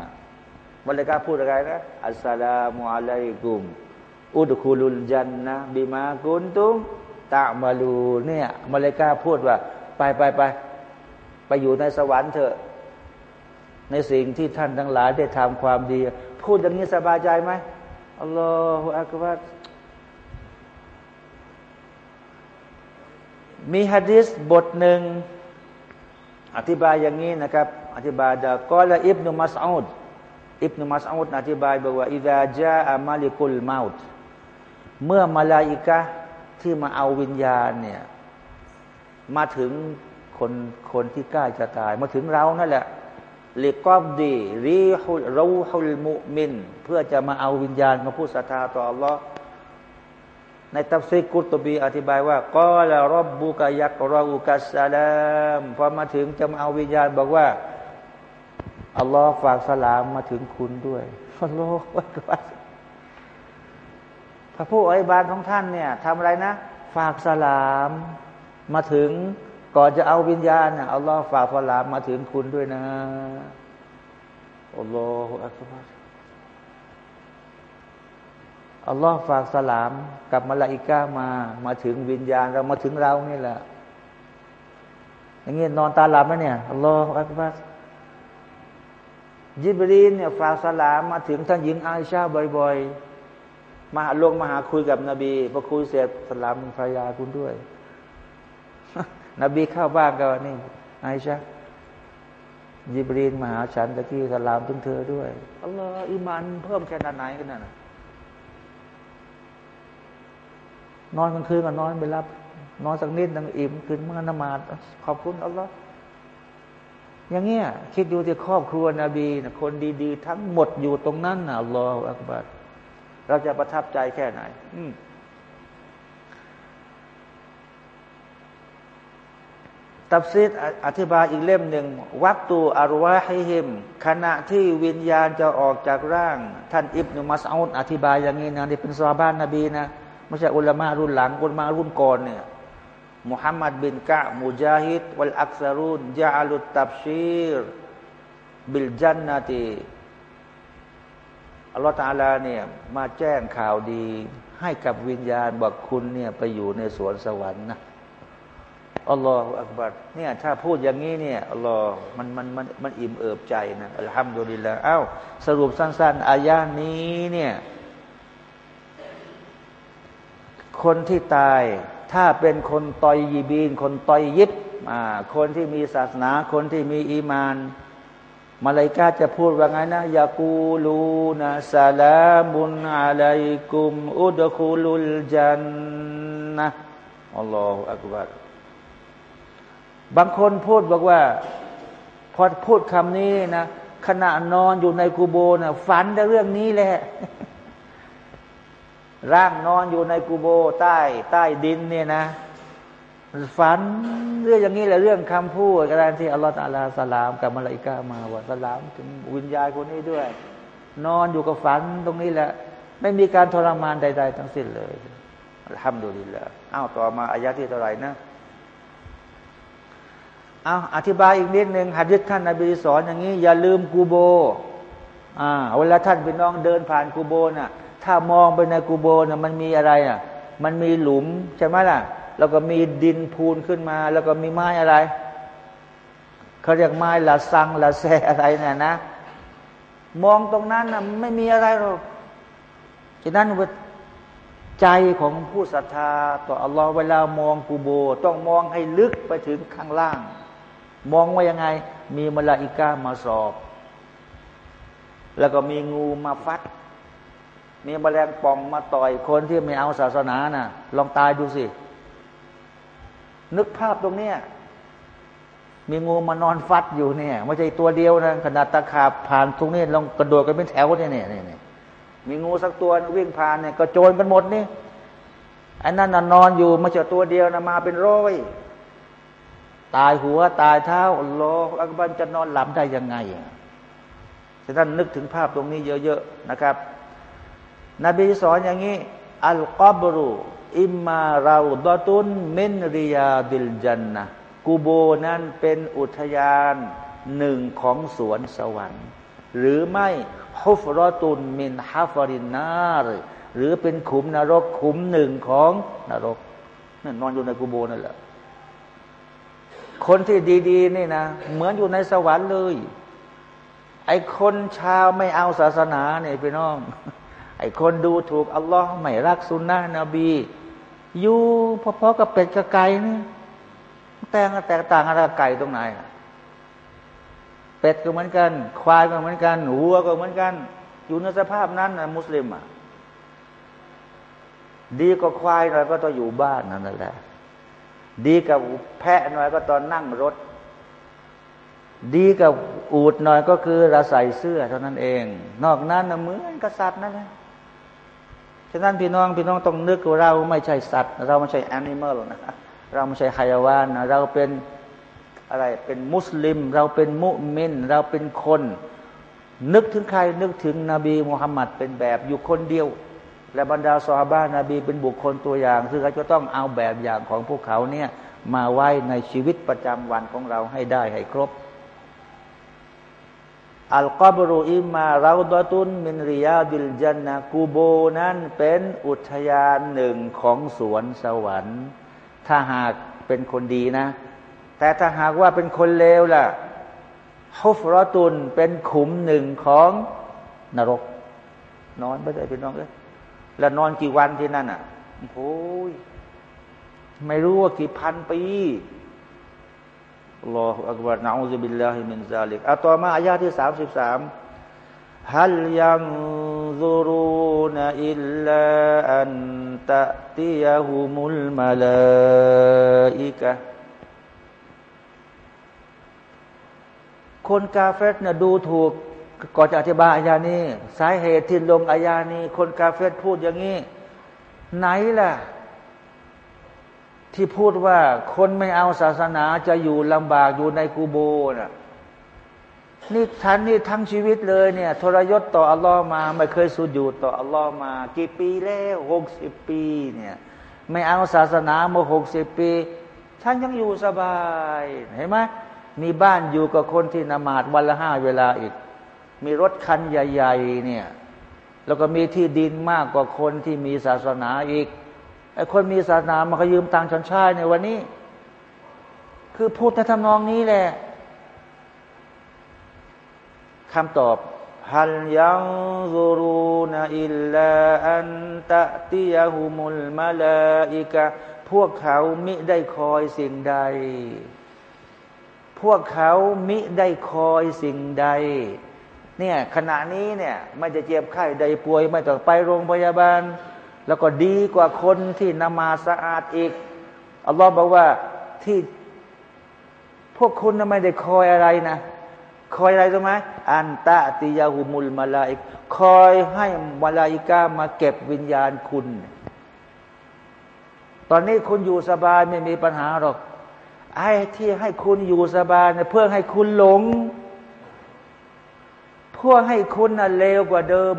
มาลาอิกาพูดอะไรนะอัสสลามุอะลัยกุม อุดคูลุลจันนะบิมากุนตุมตะมาลูเนี่ยมาลาอิกาพูดว่า ไปไปไปไปอยู่ในสวรรค์เถอะ ในสิ่งที่ท่านทั้งหลายได้ทำความดี พูดอย่างนี้สบายใจไหมอัลลอฮฺอักบัรมีฮะดิษบทหนึ่ง อธิบายอย่างนี้นะครับ อธิบายดากอละอิบนุมัสอุดอิบนุมัสอุดอธิบายบอกว่าอิดาจาอามาลิกุลมาอุตเมื่อมาลาอิกะที่มาเอาวิญญาณเนี่ย มาถึงคนคนที่ใกล้จะตาย มาถึงเรานั่นแหละ ลิกอบดีรีฮุลรูฮุลมุมิน เพื่อจะมาเอาวิญญาณของผู้ศรัทธาต่อ Allah ในตัฟซีกุตบีอธิบายว่ากอลารบบุกยักรออุกัสสลามพอมาถึงจะมาเอาวิญญาณบอกว่าอัลลอฮ์ฝากสลามมาถึงคุณด้วยอัลลอฮ์พระผู้อภิบาลของท่านเนี่ยทำอะไรนะ ฝากสลามมาถึง ก่อนจะเอาวิญญาณเนี่ยอัลลอฮ์ฝากสลามมาถึงคุณด้วยนะอัลลอฮฺอัลลอฮฺอัลลอฮ์ฝากสลามกับมาลาอิก้ามา มาถึงวิญญาณเรามาถึงเรานี่แหละอย่างเงี้ยนอนตาหลับไหมเนี่ยอัลลอฮ์อักบัสยิบรีนเนี่ยฝากสลามมาถึงท่านหญิงอาชาบ่อยๆมาลงมาหาคุยกับนบีพอคุยเสร็จสลามภรรยาคุณด้วย นบีเข้าบ้านก็นี่อาชายิบรีนมาหาฉันตะกี้สลามถึงเธอด้วยอัลลอฮ์อิมันเพิ่มแค่ไหนกันน่ะนอนกลางคืนก็นอนไปรับ นอนสักนิดนึงอิ่มคืนเมื่อนมาดขอบคุณอัลลอฮ์อย่างเงี้ยคิดดูที่ครอบครัวนบีนะคนดี ๆ ทั้งหมดอยู่ตรงนั้นนะอัลลอฮฺอักบัรเราจะประทับใจแค่ไหน อื ตับซีดอธิบายอีกเล่มหนึ่งวัตตูอารวาฮิฮิม ขณะที่วิญญาณจะออกจากร่าง ท่านอิบนุมัสอุดอธิบายอย่างนี้นะที่เป็นซาบ้านนบีนะไม่ใช่อุลามะรุ่นหลังอุลามะรุ่นก่อนเนี่ยมุฮัมมัดบินกะมุจาฮิดวัลอักซารุนจาลุตตับชีรบิลจันนาตีอัลลอฮฺตาลาเนี่ยมาแจ้งข่าวดี ให้กับวิญญาณบอกคุณเนี่ยไปอยู่ในสวนสวรรค์นะ อัลลอฮฺอักบัดเนี่ยถ้าพูดอย่างนี้เนี่ยอัลลอฮ์มันมันมันมันอิ่มเอิบใจนะอัลฮัมดุลิลละอ้าวสรุปสั้น ๆ อายานี้เนี่ย คนที่ตาย ถ้าเป็นคนตอยยีบีน คนตอยยิบคนที่มีศาสนา คนที่มีอีมานมาลายกาจะพูดว่าไงนะยากูลูนะสลามุนอะลัยกุมอุดคูลุลจันนะอัลลอฮฺอักบาร บางคนพูดบอกว่า พอพูดคำนี้นะขณะนอนอยู่ในกูโบนะฝันแต่เรื่องนี้แหละ ร่างนอนอยู่ในกูโบใต้ ใต้ดินเนี่ยนะ ฝันเรื่องอย่างนี้แหละเรื่องคำพูดการที่อัลลอฮฺตาลาสลามกับมาลาอิกามาว่าสลามถึงวิญญาณคนนี้ด้วย นอนอยู่กับฝันตรงนี้แหละ ไม่มีการทรมานใด ๆ ทั้งสิ้นเลยทำดูดีแล้วอ้าวต่อมาอายะที่เท่าไหร่นะ อ้าอธิบายอีกนิดหนึ่งหัดยึดท่านนบีสอนอย่างนี้ อย่าลืมกูโบอ่าเวลาท่านเป็นน้องเดินผ่านกูโบน่ะ ถ้ามองไปในกูโบน่ะมันมีอะไรอะ มันมีหลุมใช่ไหมล่ะ แล้วก็มีดินพูนขึ้นมา แล้วก็มีไม้อะไรเขาเรียกไม้ละซังละแซอะไรเนี่ยนะ มองตรงนั้นน่ะไม่มีอะไรหรอกฉะนั้นใจของผู้ศรัทธาต่ออัลลอฮ์เวลามองกูโบ ต้องมองให้ลึกไปถึงข้างล่าง มองว่ายังไง มีมลาอิกามาสอบ แล้วก็มีงูมาฟัด มีแมลงป่องมาต่อยคนที่ไม่เอาศาสนานะ่ะ ลองตายดูสิ นึกภาพตรงเนี้ยมีงูมานอนฟัดอยู่เนี่ยไม่ใช่ตัวเดียวนะขนาดตะขาบผ่านตรงนี้ลองกระโดดกันเป็นแถวเนี่ยเนี่ยเนี่ยมีงูสักตัววิ่งผ่านเนี่ยก็โจรกันหมดนี่อันนั้นนอนอยู่ม่ใช่ตัวเดียวนะมาเป็นร้อย ตายหัวตายเท้าโลอักบันจะนอนหลับได้ยังไงฉะนั้นนึกถึงภาพตรงนี้เยอะๆนะครับ นบีสอนอย่างนี้ อัลกอบรูอิมมาเราดอตุนเมนริยาดิลจันนะกูโบนั้นเป็นอุทยานหนึ่งของสวนสวรรค์ หรือไม่ฮุฟรอตุนมินฮาฟรินนาหรือเป็นขุมนรกขุมหนึ่งของนรกนั่นนอนอยู่ในกูโบนั่นแหละ คนที่ดีๆนี่นะเหมือนอยู่ในสวรรค์เลย ไอ้คนชาวไม่เอาศาสนาเนี่ยพี่น้อง ไอ้คนดูถูกอัลลอฮ์ไม่รักสุนนะนบีอยู่พอๆกับเป็ดกับไก่นี่แต่งแตกต่างอะไรไก่ตรงไหนเป็ดก็เหมือนกัน ควายก็เหมือนกันวัวก็เหมือนกัน อยู่ในสภาพนั้นนะมุสลิมอะดีกว่าควายหน่อยก็ต้องอยู่บ้านนั่นแหละ ดีกับแพะหน่อยก็ตอนนั่งรถ ดีกับอูดหน่อยก็คือเราใส่เสื้อเท่านั้นเอง นอกนั้นเหมือนกษัตริย์นั่นแหละฉะนั้นพี่น้องพี่น้องต้องนึกว่าเราไม่ใช่สัตว์ เราไม่ใช่แอนิเมลนะเราไม่ใช่ไฮยวานนะเราเป็นอะไรเป็นมุสลิม เราเป็นมุมิน เราเป็นคน นึกถึงใครนึกถึงนบีมุฮัมมัดเป็นแบบอยู่คนเดียว และบรรดาซอฮาบะนบีเป็นบุคคลตัวอย่าง ซึ่งเราจะต้องเอาแบบอย่างของพวกเขาเนี่ยมาไว้ในชีวิตประจำวันของเราให้ได้ให้ครบอัลกอบรูอิมาเราดตุนมินริยาดิลจันนะกูโบนั้นเป็นอุทยานหนึ่งของสวนสวรรค์ ถ้าหากเป็นคนดีนะ แต่ถ้าหากว่าเป็นคนเลวล่ะฮุฟรอตุนเป็นขุมหนึ่งของนรก นอนไม่ได้เป็นน้องเลย แล้วนอนกี่วันที่นั่นอะโอ้ยไม่รู้ว่ากี่พันปีอัลลอฮฺอักบารนะอูซุบิลลาฮิมินซาลิกอัต่อมาอายาที่สามสิบสามฮัลยังซุรูนอิลลาอันตะติยะฮุมุลมาลาอิกะคนกาเฟตนี่ยดูถูก ก่อนจะอธิบายอายานี้ สาเหตุที่ลงอายานี้ คนกาเฟตพูดอย่างนี้ ไหนล่ะ ที่พูดว่าคนไม่เอาศาสนาจะอยู่ลำบากอยู่ในกูโบน่ะนี่ท่านนี่ทั้งชีวิตเลยเนี่ย ทรยศต่ออัลลอฮ์มาไม่เคยสุญูต่ออัลลอฮ์มา กี่ปีแล้วหกสิบปีเนี่ย ไม่เอาศาสนามาหกสิบปีท่านยังอยู่สบาย เห็นไหมมีบ้านอยู่กับคนที่นมาดวันละห้าเวลาอีก มีรถคันใหญ่ ๆ เนี่ย แล้วก็มีที่ดินมากกว่าคนที่มีศาสนาอีกไอ้คนมีศาสนามาขยืมตังชนชายในวันนี้ คือพูดในทำนองนี้แหละคำตอบฮัลยังซูรูนอิลลาอันตะติยาหุมุลมาลาอิกะพวกเขามิได้คอยสิ่งใด พวกเขามิได้คอยสิ่งใด เนี่ยขณะนี้เนี่ยไม่จะเจ็บไข้ใดป่วย ไม่ต้องไปโรงพยาบาล แล้วก็ดีกว่าคนที่นมาสะอาดอีกอัลลอฮ์บอกว่าที่พวกคุณไม่ได้คอยอะไรนะคอยอะไรรู้ไหมอันตะติยาหุมุลมาลาอิกคอยให้มาลาอิกามาเก็บวิญญาณคุณ ตอนนี้คุณอยู่สบายไม่มีปัญหาหรอกไอ้ที่ให้คุณอยู่สบายเนี่ยเพื่อให้คุณหลง เพื่อให้คุณน่ะเลวกว่าเดิม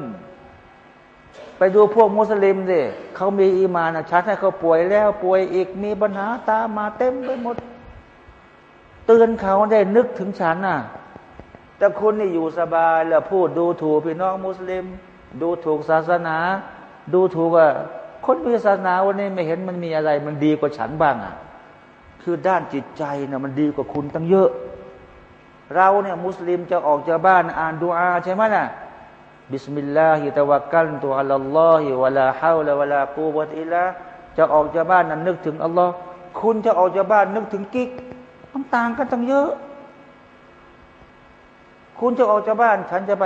ไปดูพวกมุสลิมสิเขามีอีมานะชัดให้เขาป่วยแล้วป่วยอีกมีปัญหาตามมาเต็มไปหมด เตือนเขาได้นึกถึงฉันน่ะ แต่คุณนี่อยู่สบายแล้วพูดดูถูกพี่น้องมุสลิม ดูถูกศาสนา ดูถูกว่าคนมีศาสนาวันนี้ไม่เห็นมันมีอะไร มันดีกว่าฉันบ้างอะ คือด้านจิตใจนะมันดีกว่าคุณตั้งเยอะ เราเนี่ยมุสลิมจะออกจากบ้านอ่านดูอาใช่ไหมน่ะบิสมิลลาฮิตะวักกันตัวอัลลอฮิวะลาฮาวละวะลากูบตอิละจะออกจากบ้านนั้นนึกถึงอัลลอฮ์คุณจะออกจากบ้านนึกถึงกิ๊กมันต่างกันตั้งเยอะ คุณจะออกจากบ้าน ฉันจะไป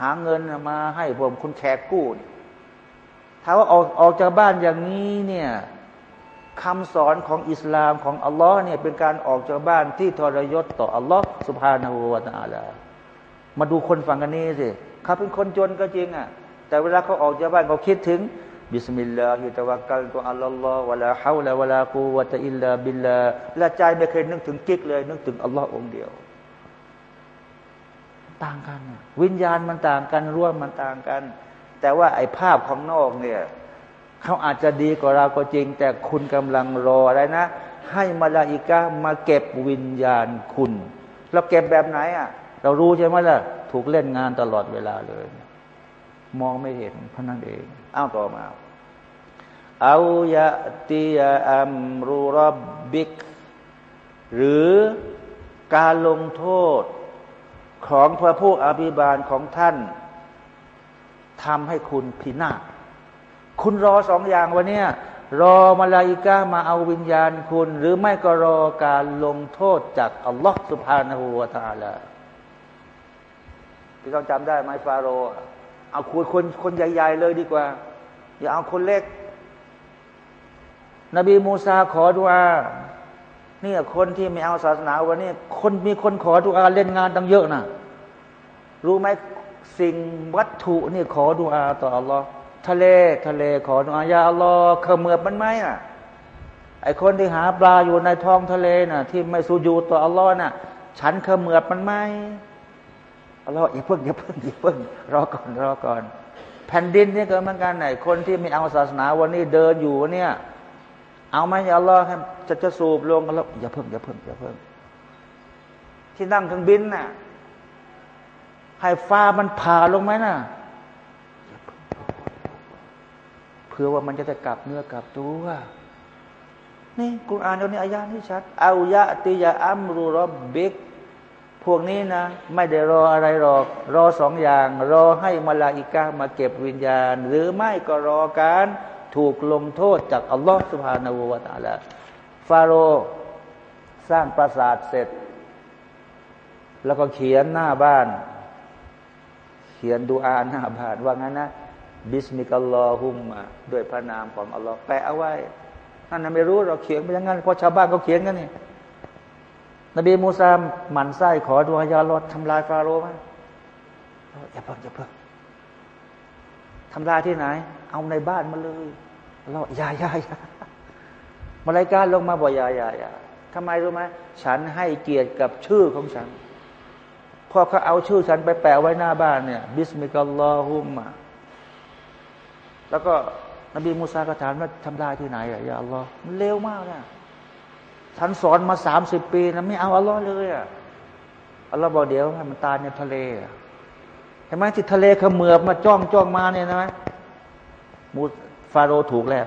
หาเงินมาให้ผมคุณแขกกู้ถ้าว่าออกออกจากบ้านอย่างนี้เนี่ย คำสอนของอิสลามของอัลลอฮ์เนี่ยเป็นการออกจากบ้านที่ทรยศต่ออัลลอฮ์สุภาณหูวาตาลามาดูคนฝั่งกันนี้สิเขาเป็นคนจนก็จริงอะแต่เวลาเขาออกจากบ้านเขาคิดถึงบิสมิลลาฮิตะวักกัลตัวอัลลอฮ์วะลาฮาวละวะลากูวะตะอิลลาบิลลาละใจไม่เคยนึกถึงกิ๊กเลย นึกถึงอัลลอฮ์องเดียว ต่างกัน วิญญาณมันต่างกันร่วมมันต่างกัน แต่ว่าไอ้ภาพของนอกเนี่ย เขาอาจจะดีกว่าเราก็จริง แต่คุณกำลังรออะไรนะ ให้มาลาอิกะมาเก็บวิญญาณคุณ เราเก็บแบบไหนอะ เรารู้ใช่ไหมล่ะ ถูกเล่นงานตลอดเวลาเลย มองไม่เห็นเพรานั้นเอง อ้าวต่อมาเอายะติยาอัมรูรับบิก หรือการลงโทษของพระผู้อภิบาลของท่านทำให้คุณพินาศ คุณรอสองอย่างวันนี้รอมาลาอิกามาเอาวิญญาณคุณ หรือไม่ก็รอการลงโทษจากอัลลอฮฺสุบฮานหูวาตาละพี่ต้องจำได้ไหมฟาโรเอาคนคนคนใหญ่ ๆ เลยดีกว่า อย่าเอาคนเล็ก นบีมูซาขอดุอาเนี่ยคนที่ไม่เอาศาสนาวันนี้คนมีคนขอดุอาเล่นงานตั้งเยอะนะรู้ไหมสิ่งวัตถุนี่ขอดุอาต่ออัลลอฮ์ ทะเลทะเลขอดุอายาอัลลอฮ์เขมือบมันไหมอะไอคนที่หาปลาอยู่ในท้องทะเลน่ะ ที่ไม่สูญูต่ออัลลอฮ์น่ะ ฉันเขมือบมันไหมอัลลอฮ์อย่าเพิ่งอย่าเพิ่งอย่าเพิ่งรอก่อนรอก่อน แผ่นดินนี่ก็เหมือนกันไหนคนที่ไม่เอาศาสนาวันนี้เดินอยู่เนี่ยเอาไหมอัลลอฮ์ให้จะจะสูบลงแล้วอย่าเพิ่งอย่าเพิ่งอย่าเพิ่งที่นั่งเครื่องบินน่ะให้ฟ้ามันผ่าลงไหมน่ะ เพื่อว่ามันจะจะกลับเนื้อกลับตัวนี่กุรอานเดี๋ยวนี้อายานี่ชัดเอายะติยาอัมรุรบบิกพวกนี้นะ ไม่ได้รออะไรหรอก รอสองอย่าง รอให้มาลาอิกามาเก็บวิญญาณ หรือไม่ก็รอการถูกลงโทษจากอัลลอฮฺสุบฮานาวูวตาละฟาโรสร้างปราสาทเสร็จ แล้วก็เขียนหน้าบ้าน เขียนดูอาหน้าบ้านว่างั้นนะ บิสมิกัลลอฮุมด้วยพระนามของอัลลอฮ์แปะเอาไว้ท่านไม่รู้เราเขียนไปย่างนั้นเพราะชาวบ้านเขาเขียนกันนี่นบีมูซาหมันไส้ขอดูอายาลดทำลายฟาโรห์ไหมอย่าเพิ่งอย่าเพิ่งทำลายที่ไหน เอาในบ้านมาเลยเราอย่าอย่าอย่ามาลายการลงมาบอกอย่าอย่าอย่าทำไมรู้ไหมฉันให้เกียรติกับชื่อของฉันพอเขาเอาชื่อฉันไปแปะไว้หน้าบ้านเนี่ย بسمك اللهم แล้วก็นบีมูซาก็ถามว่าทำลายที่ไหนอะيا الله มันเร็วมากนะฉันสอนมาสามสิบปีนะไม่เอาอัลลอฮ์เลยอะอัลลอฮ์บอกเดี๋ยวให้มันตายในทะเลเห็นไหมที่ทะเลเขมือบมาจ้องจ้องมาเนี่ยนะมูฟาโรถูกแล้ว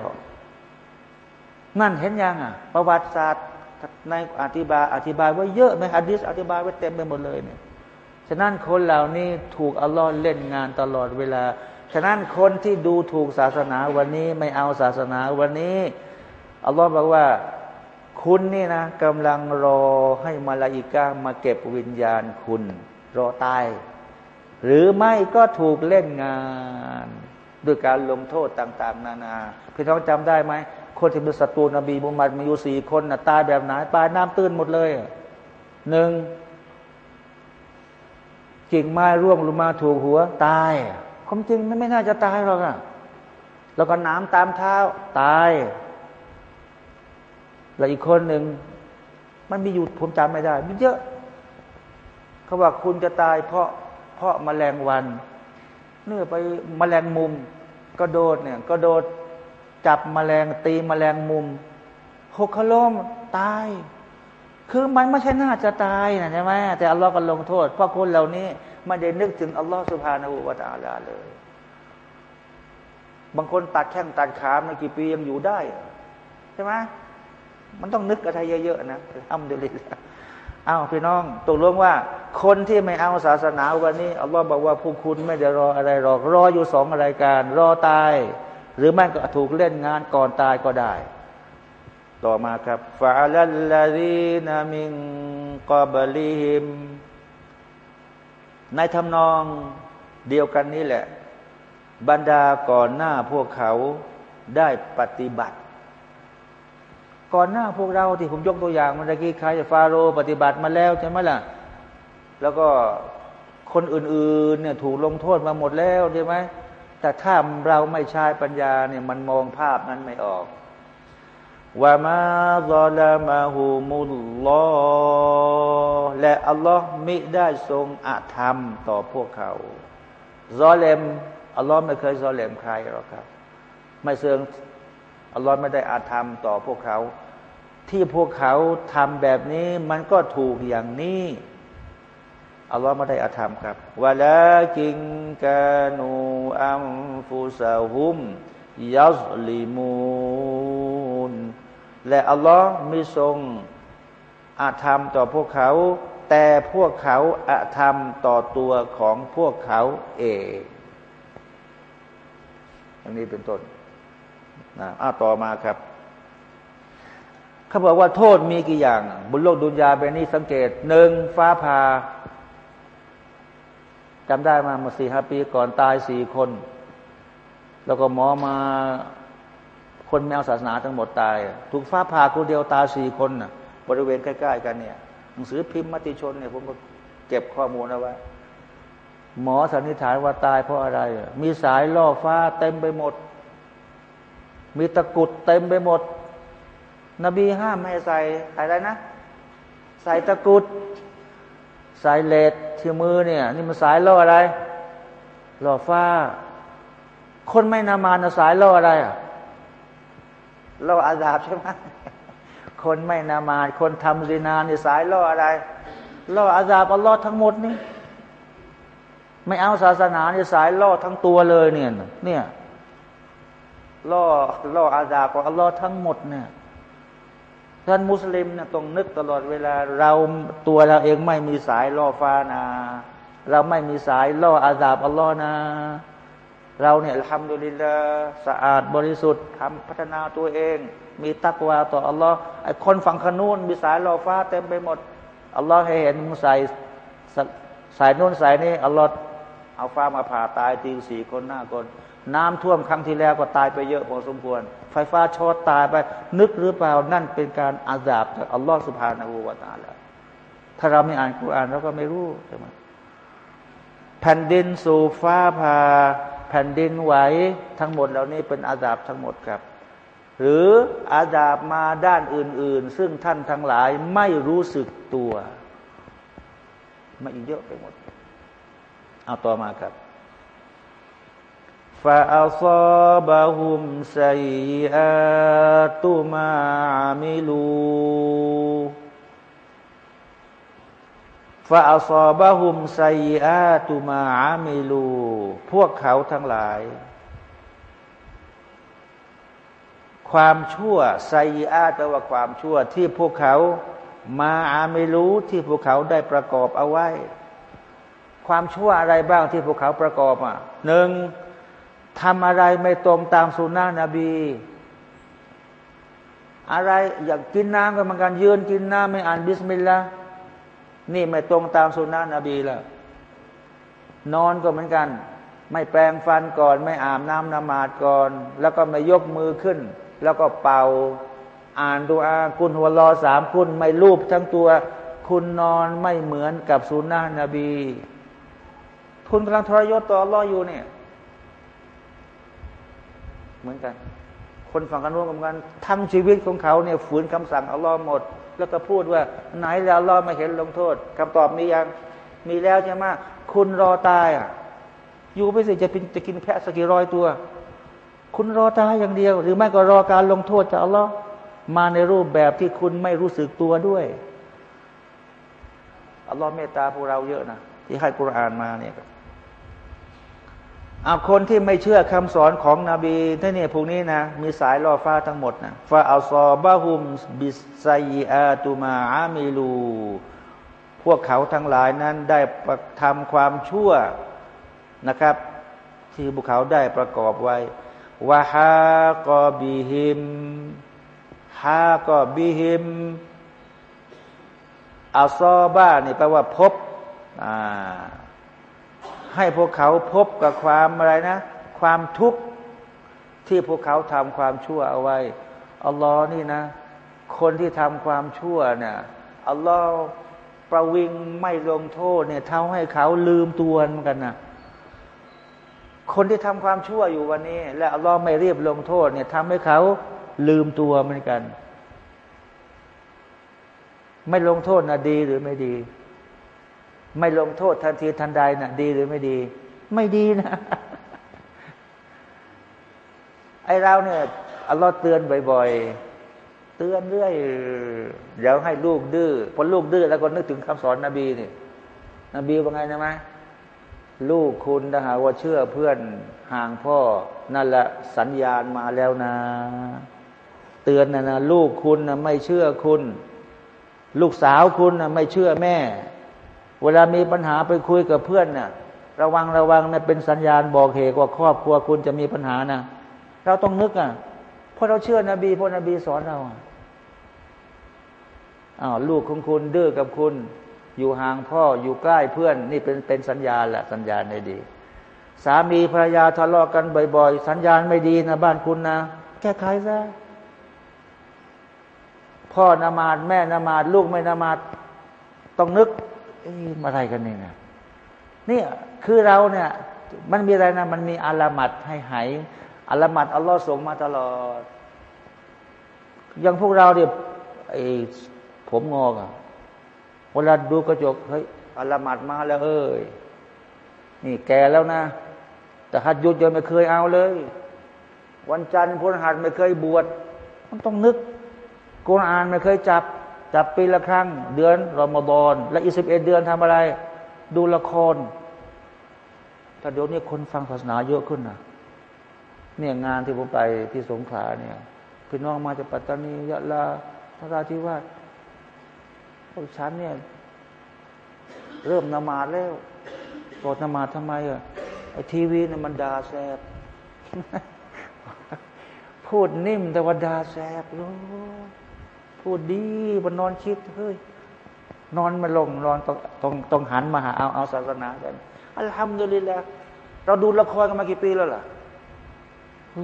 นั่นเห็นยังอะ ประวัติศาสตร์ในอธิบายอธิบายไว้เยอะไหมฮะดิษอธิบายไว้เต็มไปหมดเลยเนี่ยฉะนั้นคนเหล่านี้ถูกอัลลอฮ์เล่นงานตลอดเวลา ฉะนั้นคนที่ดูถูกศาสนาวันนี้ไม่เอาศาสนาวันนี้อัลลอฮ์บอกว่าคุณนี่นะกำลังรอให้มาลาอิกามาเก็บวิญญาณคุณ รอตายหรือไม่ก็ถูกเล่นงานด้วยการลงโทษต่าง ๆ นานาพี่น้องจำได้ไหมคนที่เป็นศัตรูนบีมุฮัมมัดมีอยู่สี่คนนะตายแบบไหนตายน้ำตื้นหมดเลยหนึ่งกิ่งไม้ร่วงลงมาถูกหัวตาย ความจริงไม่ไม่น่าจะตายหรอกอะแล้วก็น้ำตามเท้าตาย แล้วอีกคนหนึ่งมันมีอยู่ผมจำไม่ได้มันเยอะ เขาว่าคุณจะตายเพราะเพราะมแมลงวัน เนื่อไปมแมลงมุมก็โดดเนี่ยก็โดดจับมแมลงตีมแมลงมุมหกขล้มตาย คือมันไม่ใช่น่าจะตายนะใช่ไหมแต่อัลลอฮ์ก็ลงโทษ เพราะคนเหล่านี้ ไม่ได้นึกถึงอัลลอฮ์สุภาณอูวาตาลาเลย บางคนตัดแข้งตัดขาในกี่ปียังอยู่ได้ ใช่ไหมมันต้องนึกอะไรเยอะๆนะทำเดี๋ยวนี้เอาพี่น้องตกลงว่า คนที่ไม่เอาศาสนาวันนี้อัลลอฮ์บอกว่าพวกคุณไม่ได้รออะไรหรอก รออยู่สองรายการ รอตาย หรือไม่ก็ถูกเล่นงานก่อนตายก็ได้ ต่อมาครับฟาลัลลาดีนามิงกอบลิฮิม ในทำนองเดียวกันนี้แหละ บรรดาก่อนหน้าพวกเขาได้ปฏิบัติ ก่อนหน้าพวกเราที่ผมยกตัวอย่างมันตะกี้ใครฟาโรปฏิบัติมาแล้วใช่ไหมล่ะ แล้วก็คนอื่นๆเนี่ยถูกลงโทษมาหมดแล้วใช่ไหมแต่ถ้าเราไม่ใช้ปัญญาเนี่ยมันมองภาพนั้นไม่ออก ว่ามาซอลามาหูมุลลอและอัลลอฮ์มิได้ทรงอาธรรมต่อพวกเขาซอเลมอัลลอฮ์ไม่เคยซอเลมใครหรอกครับ ไม่เสื่องอัลลอฮ์ไม่ได้อาธรรมต่อพวกเขา ที่พวกเขาทำแบบนี้มันก็ถูกอย่างนี้อัลลอฮ์ไม่ได้อาธรรมครับวะลากิงกานูอัมฟุซาฮุมยัซลิมูน และอัลลอฮ์มีทรงอาธรรมต่อพวกเขา แต่พวกเขาอาธรรมต่อตัวของพวกเขาเองอันนี้เป็นต้นนะอ้าต่อมาครับเขาบอกว่าโทษมีกี่อย่าง บนโลกดุนยาเป็นนี้สังเกตหนึ่งฟ้าผ่าจำได้มาเมื่อสี่ห้าปีก่อนตายสี่คน แล้วก็หมอมา คนแมวศาสนาทั้งหมดตาย ถูกฟ้าผ่าคนเดียวตายสี่คนนะบริเวณใกล้ๆกันเนี่ยหนังสือพิมพ์มติชนเนี่ยผมก็เก็บข้อมูลเอาไว้หมอสันนิษฐานว่าตายเพราะอะไร มีสายล่อฟ้าเต็มไปหมด มีตะกุดเต็มไปหมด นบีห้ามไม่ใส่ใส่อะไรนะ ใส่ตะกุด สายเลดที่มือเนี่ย นี่มันสายล่ออะไร ล่อฟ้า คนไม่นามานะสายล่ออะไรอะ ล่ออาซาบใช่ไหมคนไม่นามาคนทำซีนานี่สายล่ออะไรล่ออาซาบอัลลอฮ์ทั้งหมดนี่ไม่เอาศาสนาเนี่ยสายล่อทั้งตัวเลยเนี่ยเนี่ยล่อล่ออาดาของอัลลอฮ์ทั้งหมดเนี่ยท่านมุสลิมเนี่ยต้องนึกตลอดเวลาเราตัวเราเองไม่มีสายล่อฟ้านาเราไม่มีสายล่ออาดาบอัลลอฮ์นะ เราเนี่ยทำดุลิลละสะอาดบริสุทธิ์ทำพัฒนาตัวเอง มีตักวาต่ออัลลอฮ์ไอ้คนฝั่งขนูนมีสายลอฟ้าเต็มไปหมดอัลลอฮ์ให้เห็นมึงใส่สายนู้นสายนี้อัลลอฮ์เอาฟ้ามาผ่าตายตีสี่คนหน้าคนน้ำท่วมครั้งที่แล้วก็ตายไปเยอะพอสมควร ไฟฟ้าช็อตตายไปนึกหรือเปล่านั่นเป็นการอาซาบจากอัลลอฮฺสุบฮานาอูวาตาแล้วถ้าเราไม่อ่านกุรอานเราก็ไม่รู้ใช่ไหมแผ่นดินสู่ฟ้าผ่า ผ่นดินไหวทั้งหมดเหล่านี้เป็นอาซาบทั้งหมดครับ หรืออาซาบมาด้านอื่น ๆ ซึ่งท่านทั้งหลายไม่รู้สึกตัว มาอีกเยอะไปหมด เอาต่อมาครับฟาอัลซบะฮุมไซอาตุมามิลู ฟาอัลซบะฮุมไซอาตุมาอามิลู พวกเขาทั้งหลาย ความชั่วไซอาแปลว่าความชั่ว ที่พวกเขามาอามิลูที่พวกเขาได้ประกอบเอาไว้ ความชั่วอะไรบ้างที่พวกเขาประกอบอะหนึ่งทำอะไรไม่ตรงตามสุนนะนบีอะไรอยากกินน้ำก็มันการยืนกินน้ำไม่อ่านบิสมิลลาห์ นี่ไม่ตรงตามสุนนะนบีละนอนก็เหมือนกัน ไม่แปรงฟันก่อน ไม่อาบน้ำนมาดก่อน แล้วก็ไม่ยกมือขึ้น แล้วก็เป่า อ่านดูอาคุณหัวรอสามคุณไม่รูปทั้งตัว คุณนอนไม่เหมือนกับสุนนะนบี คุณกำลังทรยศต่ออัลลอฮ์อยู่เนี่ย เหมือนกัน คนฝั่งกันร่วมกันทั้งชีวิตของเขาเนี่ยฝืนคำสั่งอัลลอฮ์หมด แล้วก็พูดว่า ไหนแล้วอัลลอไม่เห็นลงโทษคำตอบมียังมีแล้วใช่ไหมคุณรอตายอะอยู่ไปสิจะเป็นจะกินแพะสกี่ร้อยตัว คุณรอตายอย่างเดียว หรือไม่ก็รอการลงโทษจากอัลลอฮ์มาในรูปแบบที่คุณไม่รู้สึกตัวด้วยอัลลอฮ์เมตตาพวกเราเยอะนะที่ให้กุรอานมาเนี่ย อาคนที่ไม่เชื่อคำสอนของนบีท่านเนี่ยพวกนี้นะ มีสายล่อฟ้าทั้งหมดนะฟาอัลซอบะฮุมบิไซอาตุมาอามิลู พวกเขาทั้งหลายนั้นได้ทำความชั่วนะครับ ที่พวกเขาได้ประกอบไว้วะฮากอบิฮิมฮากอบิฮิมอัลซอบ้านี่แปลว่าพบอ่า ให้พวกเขาพบกับความอะไรนะ ความทุกข์ที่พวกเขาทำความชั่วเอาไว้อัลลอฮ์นี่นะ คนที่ทำความชั่วเนี่ยอัลลอฮ์ประวิงไม่ลงโทษเนี่ยทำให้เขาลืมตัวเหมือนกันนะคนที่ทำความชั่วอยู่วันนี้ และอัลลอฮ์ไม่เรียบลงโทษเนี่ยทำให้เขาลืมตัวเหมือนกัน ไม่ลงโทษนะดีหรือไม่ดี ไม่ลงโทษทันทีทันใดนะ่ะ ดีหรือไม่ดี ไม่ดีนะ ไอเราเนี่ยอัลลอฮ์เตือนบ่อยๆ เตือนเรื่อยเดี๋ยวให้ลูกดื้อพอลูกดื้อแล้วก็นึกถึงคำสอนนบีนี่นบีว่าไงนะไหมลูกคุณถ้าหากว่าเชื่อเพื่อนห่างพ่อ นั่นแหละสัญญาณมาแล้วนะ เตือนนะนะลูกคุณนะไม่เชื่อคุณ ลูกสาวคุณนะไม่เชื่อแม่ เวลามีปัญหาไปคุยกับเพื่อนเนี่ยระวังระวังเนี่ยเป็นสัญญาณบอกเหตุว่าครอบครัวคุณจะมีปัญหานะเราต้องนึกอะเพราะเราเชื่อนบีเพราะนบีสอนเราอ้าวลูกของคุณดื้อกับคุณ อยู่ห่างพ่ออยู่ใกล้เพื่อน นี่เป็นเป็นสัญญาแหละสัญญาณในดี สามีภรรยาทะเลาะกันบ่อย ๆ สัญญาณไม่ดีนะบ้านคุณนะแก้ไขซะพ่อนมาดแม่นมาดลูกไม่นมาดต้องนึก เอ๊ะอะไรกันนี่นะนี่คือเราเนี่ย มันมีอะไรนะมันมีอาลามัดให้หายอาลามัดอัลลอฮ์ส่งมาตลอด อย่างพวกเราเนี่ยไอ้ผมงอกอะเวลาดูกระจกเฮ้ยอาลามัดมาแล้วเอ้ยนี่แกแล้วนะ แต่หัดยุดยังไม่เคยเอาเลย วันจันทร์พลหัดไม่เคยบวชมันต้องนึกกุรอานไม่เคยจับ จับปีละครั้ง เดือนรอมฎอนและอีสิบเอ็ดเดือนทำอะไร ดูละครแต่เดี๋ยวนี้คนฟังศาสนาเยอะขึ้นนะเนี่ยงานที่ผมไปที่สงขลาเนี่ยพี่น้องมาจากปัตตานียะลาทราธิวาสพวกฉันเนี่ย เริ่มนมาดแล้วกดนมาดทำไมอะไอทีวีเนี่ยมันดาแซบพูดนิ่มแต่ว่าดาแซบโล พูดดีมันนอนคิดเฮ้ยนอนมาลงนอนต้องต้องต้องหันมาหาเอาเอาศาสนากันอัลฮัมดุลิลละเราดูละครกันมากี่ปีแล้วล่ะ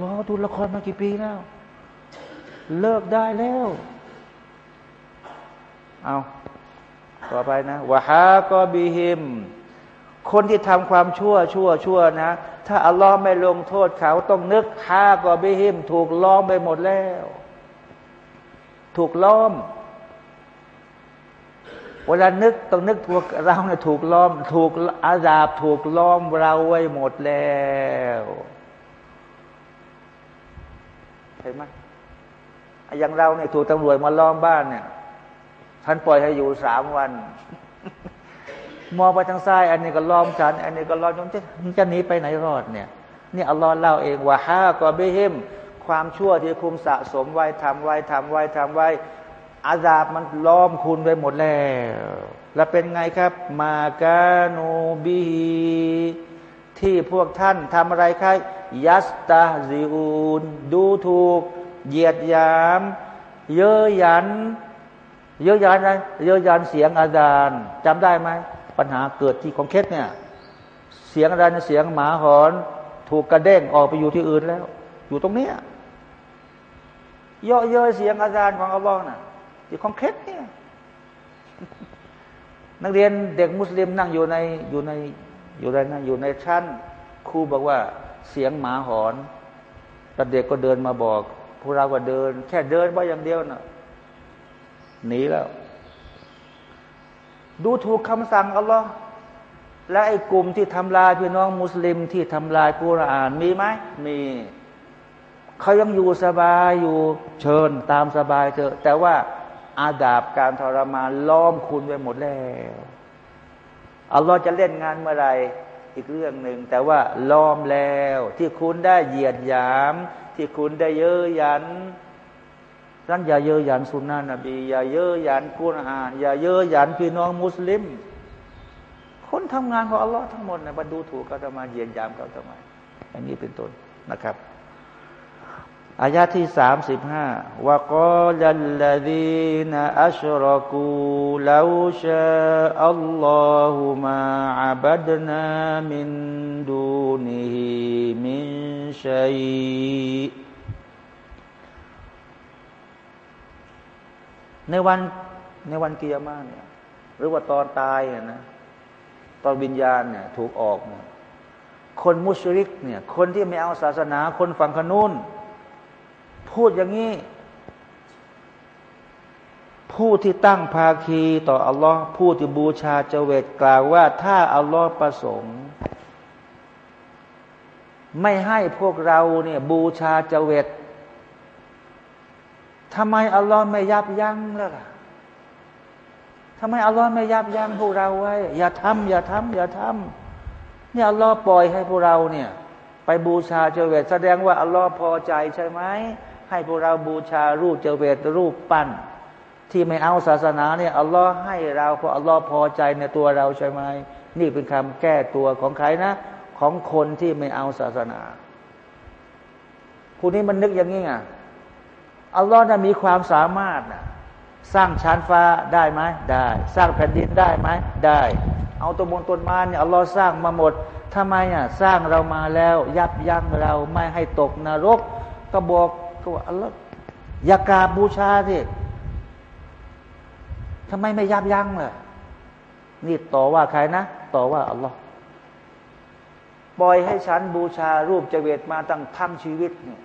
รอดูละครมากี่ปีแล้ว เลิกได้แล้ว เอาต่อไปนะวะฮาก็บีฮิมคนที่ทำความชั่วชั่วชั่วนะ ถ้าอัลลอฮ์ไม่ลงโทษเขาต้องนึกฮาก็บีฮิมถูกล้อมไปหมดแล้ว ถูกล้อม เวลานึกต้องนึกพวกเราเนี่ยถูกล้อม ถูกอาญาบถูกล้อมเราไว้หมดแล้วเห็นไหมอย่างเราเนี่ยถูกตำรวจมาล้อมบ้านเนี่ยท่านปล่อยให้อยู่สามวัน มองไปทางซ้าย อันนี้ก็ล้อมฉัน อันนี้ก็ล้อมฉันจะจะหนีไปไหนรอดเนี่ยนี่อัลลอฮ์เล่าเองว่าฮาก็เบฮิม ความชั่วที่คุณสะสมไว้ทำไว้ทำไว้ทำไว้ อาซาบมันล้อมคุณไปหมดแล้ว แล้วเป็นไงครับ มากาโนบีที่พวกท่านทำอะไรครับยัสตาซิอูนดูถูก เหยียดยาม เยอะยัน เยอะยันอะไรเยอะยันเสียงอาจารย์จำได้ไหม ปัญหาเกิดที่ของเคสเนี่ย เสียงอะไรเสียงหมาหอน ถูกกระเด้งออกไปอยู่ที่อื่นแล้ว อยู่ตรงเนี้ย เยอะเยอะเสียงอาจารย์ของอัลลอฮ์น่ะที่ของเคสเนี่ยนักเรียนเด็กมุสลิมนั่งอยู่ในอยู่ในอยู่ในนั้นอยู่ในชั้นครูบอกว่าเสียงหมาหอนแต่เด็กก็เดินมาบอกพวกเราก็เดิน แค่เดินว่าอย่างเดียวน่ะหนีแล้ว ดูถูกคำสั่งอัลลอฮ์และไอ้กลุ่มที่ทำลายพี่น้องมุสลิมที่ทำลายกุรอานมีไหมมี เขายังอยู่สบายอยู่เชิญตามสบายเถอะ แต่ว่าอาดาบการทรมานล้อมคุณไปหมดแล้วอัลลอฮ์จะเล่นงานเมื่อไรอีกเรื่องหนึ่งแต่ว่าล้อมแล้ว ที่คุณได้เหยียดหยาม ที่คุณได้เย้ยยันนั่นอย่าเย้ยยันสุนนะนบีอย่าเย้ยยันกุรอาน อย่าเย้ยยันพี่น้องมุสลิม คนทำงานของอัลลอฮ์ทั้งหมดนะมาดูถูกเขาทำไมเหยียดหยามเขาทำไมอย่างนี้เป็นต้นนะครับ อายาที่สามสิบห้าวกาลัลลดีนอัชรกูลาชาอัลลอฮุมาอับดนามินดูนิฮิมินชัยในวันในวันกิยามาเนี่ยหรือว่าตอนตายเนี่ยนะตอนวิญญาณเนี่ยถูกออกเนี่ยคนมุชริกเนี่ยคนที่ไม่เอาศาสนาคนฝั่งขนุน พูดอย่างนี้ ผู้ที่ตั้งภาคีต่ออัลลอฮ์ผู้ที่บูชาเจเวตกล่าวว่า ถ้าอัลลอฮ์ประสงค์ ไม่ให้พวกเราเนี่ยบูชาเจเวตทำไมอัลลอฮ์ไม่ยับยั้งล่ะทำไมอัลลอฮ์ไม่ยับยั้งพวกเราไว้ อย่าทำอย่าทำอย่าทำเนี่ยอัลลอฮ์ปล่อยให้พวกเราเนี่ย ไปบูชาเจเวตแสดงว่าอัลลอฮ์พอใจใช่ไหม ให้พวกเราบูชารูปเจเวตรูปปั้น ที่ไม่เอาศาสนาเนี่ยอัลลอฮ์ให้เราเพราะอัลลอฮ์พอใจในตัวเราใช่ไหมนี่เป็นคำแก้ตัวของใครนะ ของคนที่ไม่เอาศาสนาคุณนี้มันนึกอย่างนี้ไงอัลลอฮ์นั้นมีความสามารถนะสร้างชั้นฟ้าได้ไหมได้ สร้างแผ่นดินได้ไหมได้ เอาตัวบนต้นไม้เนี่ยอัลลอฮ์สร้างมาหมดทำไมอะสร้างเรามาแล้ว ยับยั้งเราไม่ให้ตกนรก ก็บอก ก็ว่าอัลลอฮ์อย่ากราบบูชาสิทำไมไม่ยับยั้งล่ะนี่ต่อว่าใครนะ ต่อว่าอัลลอฮ์ปล่อยให้ฉันบูชารูปเจเวตมาตั้งทั้งชีวิตเนี่ย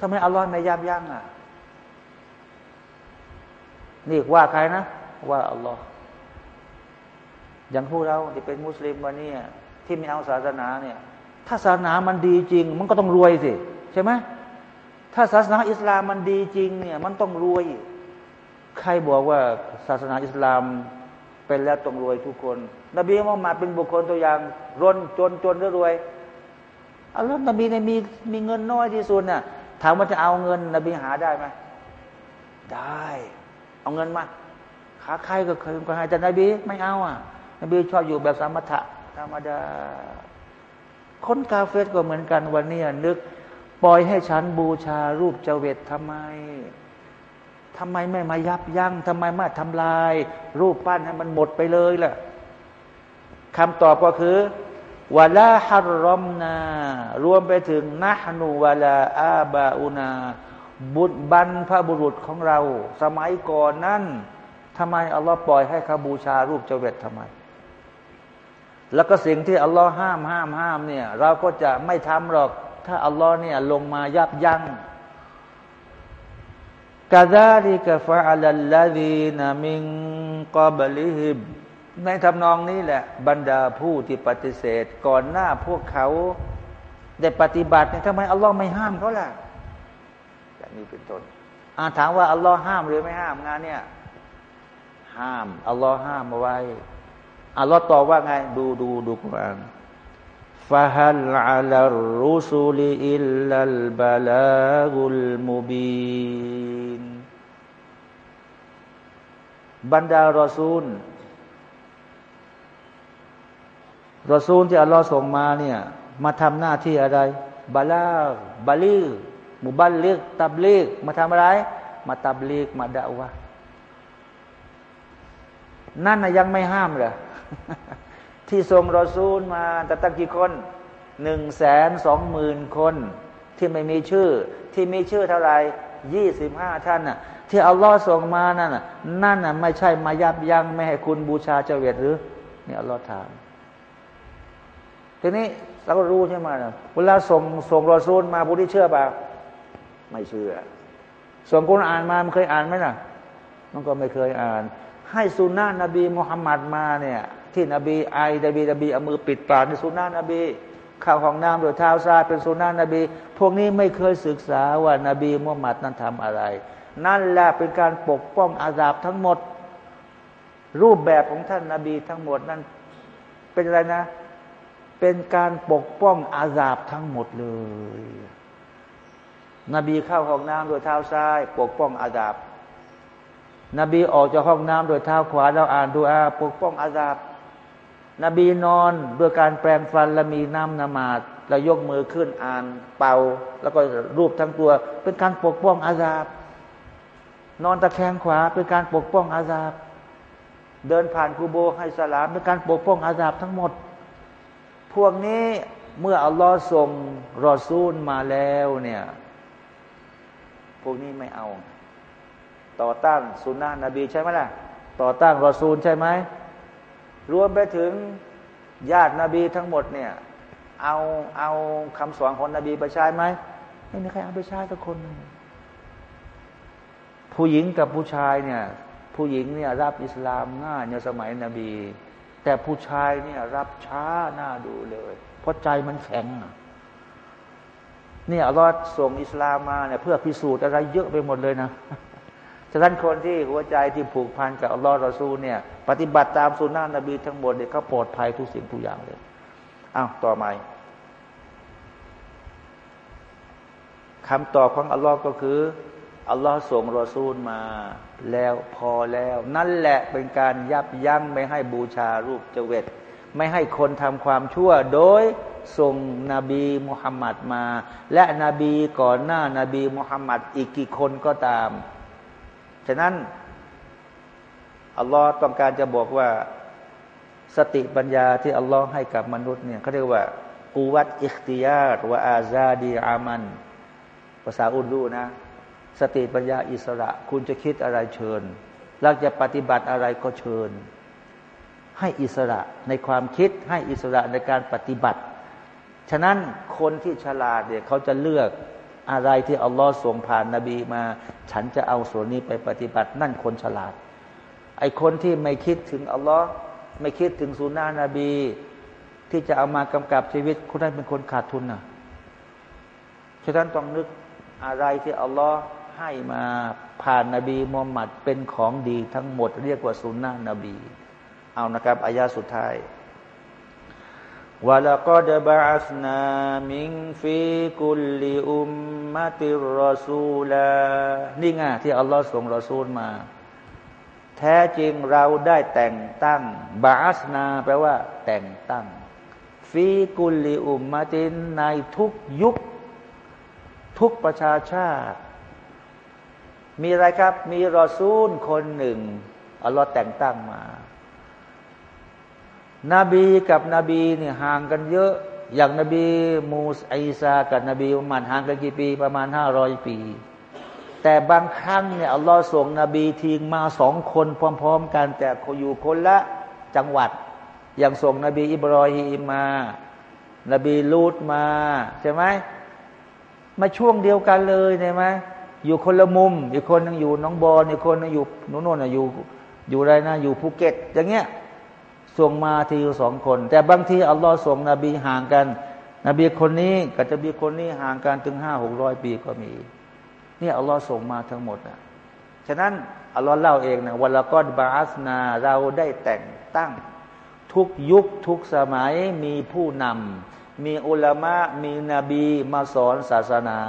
ทำไมอัลลอฮ์ไม่ยับยั้งอะ นี่ว่าใครนะ ว่าอัลลอฮ์อย่างพวกเราที่เป็นมุสลิมวันนี้ที่ไม่เอาศาสนาเนี่ย ถ้าศาสนามันดีจริง มันก็ต้องรวยสิ ใช่ไหมถ้าศาสนาอิสลามมันดีจริงเนี่ย มันต้องรวย ใครบอกว่าศาสนาอิสลามเป็นแล้วต้องรวยทุกคน นบีมุฮัมมัดเป็นบุคคลตัวอย่างรนจนจนหรือรวยอัลลอฮ์นบีเนี่ยมีมีเงินน้อยที่สุดน่ะถามว่าจะเอาเงิน นบีหาได้ไหมได้ เอาเงินมาขาใครก็เคยก็ให้แต่นบีไม่เอาอะ นบีชอบอยู่แบบสมถะธรรมดาคนกาเฟสก็เหมือนกันวันนี้นึก ปล่อยให้ฉันบูชารูปเจเวตทำไมทำไมไม่มายับยัง้งทำไมม่ทำลาย รูปปั้นให้มันหมดไปเลยล่ะคำตอบก็คือวะลาฮารรอมนา รวมไปถึงนะฮนูวะลาอาบาอุนา บุตรบรรพบุรุษของเรา สมัยก่อนนั้นทำไมอัลลอฮ์ปล่อยให้เขาบูชารูปเจเวตทำไม แล้วก็สิ่งที่อัลลอฮ์ห้ามห้ามห้ามเนี่ย เราก็จะไม่ทำหรอก ถ้าอัลลอฮ์เนี่ยลงมายับยัง้งกาซาลิกฟะอัลลาดีนามิงกอบลิฮิบในทำนองนี้แหละ บรรดาผู้ที่ปฏิเสธ ก่อนหน้าพวกเขาได้ปฏิบัติเนี่ยทำไมอัลลอฮ์ไม่ห้ามเขาล่ะอย่างนี้เป็นต้นอาถามว่าอัลลอฮ์ห้ามหรือไม่ห้ามงานเนี่ย ห้ามอัลลอฮ์ห้ามเอาไว้อัลลอฮ์ตอบว่าไง ดูดูดูกุรานฟาฮัลอัลรุสุลอิลลัลบาลากุลมุบีนบรรดารอซูล รอซูลที่อัลลอฮ์ส่งมาเนี่ย มาทำหน้าที่อะไร บาลาบาลีมุบัลลิกตับลีกมาทำอะไร มาตับลีกมาด่าวะนั่นนะยังไม่ห้ามเลย ที่ส่งรอซูลมาแต่ตั้งกี่คนหนึ่งแสนสองหมื่นคนที่ไม่มีชื่อ ที่มีชื่อเท่าไหร่ยี่สิบห้าท่านน่ะ ที่อัลลอฮ์ส่งมานั่นน่ะนั่นน่ะไม่ใช่มายับยั้งไม่ให้คุณบูชาเจเวตหรือนี่อัลลอฮ์ถามทีนี้เราก็รู้ใช่ไหมนะเวลาส่งส่งรอซูลมาผู้ที่เชื่อป่ะไม่เชื่อ ส่งคนอ่านมามันเคยอ่านไหมล่ะมันก็ไม่เคยอ่าน ให้สุนนะนบีมุฮัมมัดมาเนี่ย ที่นบีไอนบีนบีเอามือปิดปากในสุนนะนบีข้าวของน้ำโดยเท้าซ้ายเป็นสุนนะนบี พวกนี้ไม่เคยศึกษาว่านบีมุฮัมมัดนั้นทำอะไร นั่นแหละเป็นการปกป้องอาซาบทั้งหมด รูปแบบของท่านนาบีทั้งหมดนั้นเป็นอะไรนะ เป็นการปกป้องอาซาบทั้งหมดเลย นบีเข้าห้องน้ำโดยเท้าซ้าย ปกป้องอาซาบนบีออกจากห้องน้ำโดยเท้าขวาเราอ่านดูอาปกป้องอาซาบ นบีนอนด้วยการแปลงฟันและมีน้ำนมาดแล้วยกมือขึ้นอ่านเป่า แล้วก็รูปทั้งตัว เป็นการปกป้องอาซาบ นอนตะแคงขวาเป็นการปกป้องอาซาบ เดินผ่านกูโบให้สลามเป็นการปกป้องอาซาบทั้งหมด พวกนี้เมื่ออัลลอฮ์ส่งรอซูลมาแล้วเนี่ย พวกนี้ไม่เอา ต่อต้านสุนนะนบีใช่ไหมล่ะ ต่อต้านรอซูลใช่ไหม รวมไปถึงญาตินบีทั้งหมดเนี่ย เอาเอาคำสอนของนบีไปใช้ไหมไม่มีใครเอาไปใช้สักคน ผู้หญิงกับผู้ชายเนี่ย ผู้หญิงเนี่ยรับอิสลามง่ายในสมัยนบี แต่ผู้ชายเนี่ยรับช้าหน้าดูเลย เพราะใจมันแข็งเนี่ยอัลลอฮ์ส่งอิสลามมาเนี่ยเพื่อพิสูจน์อะไรเยอะไปหมดเลยนะฉะนั้นคนที่หัวใจที่ผูกพันกับอัลลอฮ์รอซูลเนี่ย ปฏิบัติตามสุนนะนบีทั้งหมดเนี่ยเขาปลอดภัยทุกสิ่งทุกอย่างเลยอ้าวต่อมาคำตอบของอัลลอฮ์ก็คืออัลลอฮ์ส่งรอซูลมาแล้วพอแล้ว นั่นแหละเป็นการยับยั้งไม่ให้บูชารูปเจเวตไม่ให้คนทำความชั่ว โดยส่งนบีมุฮัมมัดมา และนบีก่อนหน้านาบีมุฮัมมัดอีกกี่คนก็ตาม ฉะนั้น อัลลอฮ์ต้องการจะบอกว่าสติปัญญาที่อัลลอฮ์ให้กับมนุษย์เนี่ยเขาเรียกว่ากูวัตอิคติยาตวะอาซาดีอามัน ภาษาอุดูนะ สติปัญญาอิสระ คุณจะคิดอะไรเชิญเราจะปฏิบัติอะไรก็เชิญ ให้อิสระในความคิดให้อิสระในการปฏิบัติ ฉะนั้นคนที่ฉลาดเนี่ยเขาจะเลือกอะไรที่อัลลอฮ์ส่งผ่านนาบีมา ฉันจะเอาส่วนนี้ไปปฏิบัติ นั่นคนฉลาด ไอคนที่ไม่คิดถึงอัลลอฮ์ไม่คิดถึงสุนนะนบี ที่จะเอามากำกับชีวิตคุณนั้นเป็นคนขาดทุนนะฉะนั้นต้องนึกอะไรที่อัลลอฮ์ให้มาผ่านนาบีมุฮัมมัดเป็นของดีทั้งหมดเรียกว่าสุนนะนบี เอานะครับอายาสุดท้ายวะลกอดบะอัสนามิงฟีกุลิอุมมะติรอซูลานี่ไงที่อัลลอฮ์ส่งรอซูลมา แท้จริงเราได้แต่งตั้ง บาสนา แปลว่า แต่งตั้ง ฟีกุลิอุมมาตินในทุกยุค ทุกประชาชาติ มีอะไรครับ มีรอซูลคนหนึ่งอัลลอฮ์แต่งตั้งมา นบีกับนบีเนี่ยห่างกันเยอะ อย่างนบีมูสอิสากับนบีอุมัดห่างกันกี่ปี ประมาณห้าร้อยปี แต่บางครั้งเนี่ยอัลลอฮ์ส่งนบีทิ้งมาสองคนพร้อม ๆ กัน แต่เขาอยู่คนละจังหวัด อย่างส่งนบีอิบรอฮีมา นบีลูดมาใช่ไหมมาช่วงเดียวกันเลยใช่ไหมอยู่คนละมุม อีกคนนึงอยู่น้องบอลอีกคนนึงอยู่โน่นน่ะอยู่อยู่ไรนะอยู่ภูเก็ต อย่างเงี้ยส่งมาทีอยู่สองคน แต่บางทีอัลลอฮ์ส่งนบีห่างกัน นบีคนนี้กับนบีคนนี้ห่างกันถึงห้าหกร้อยปีก็มี นี่อัลลอฮ์ส่งมาทั้งหมดนะฉะนั้นอัลลอฮ์เล่าเองนะวันละกอนบาสนาเราได้แต่งตั้ง ทุกยุคทุกสมัยมีผู้นำมีอุลามะมีนบีมาสอนศาสนา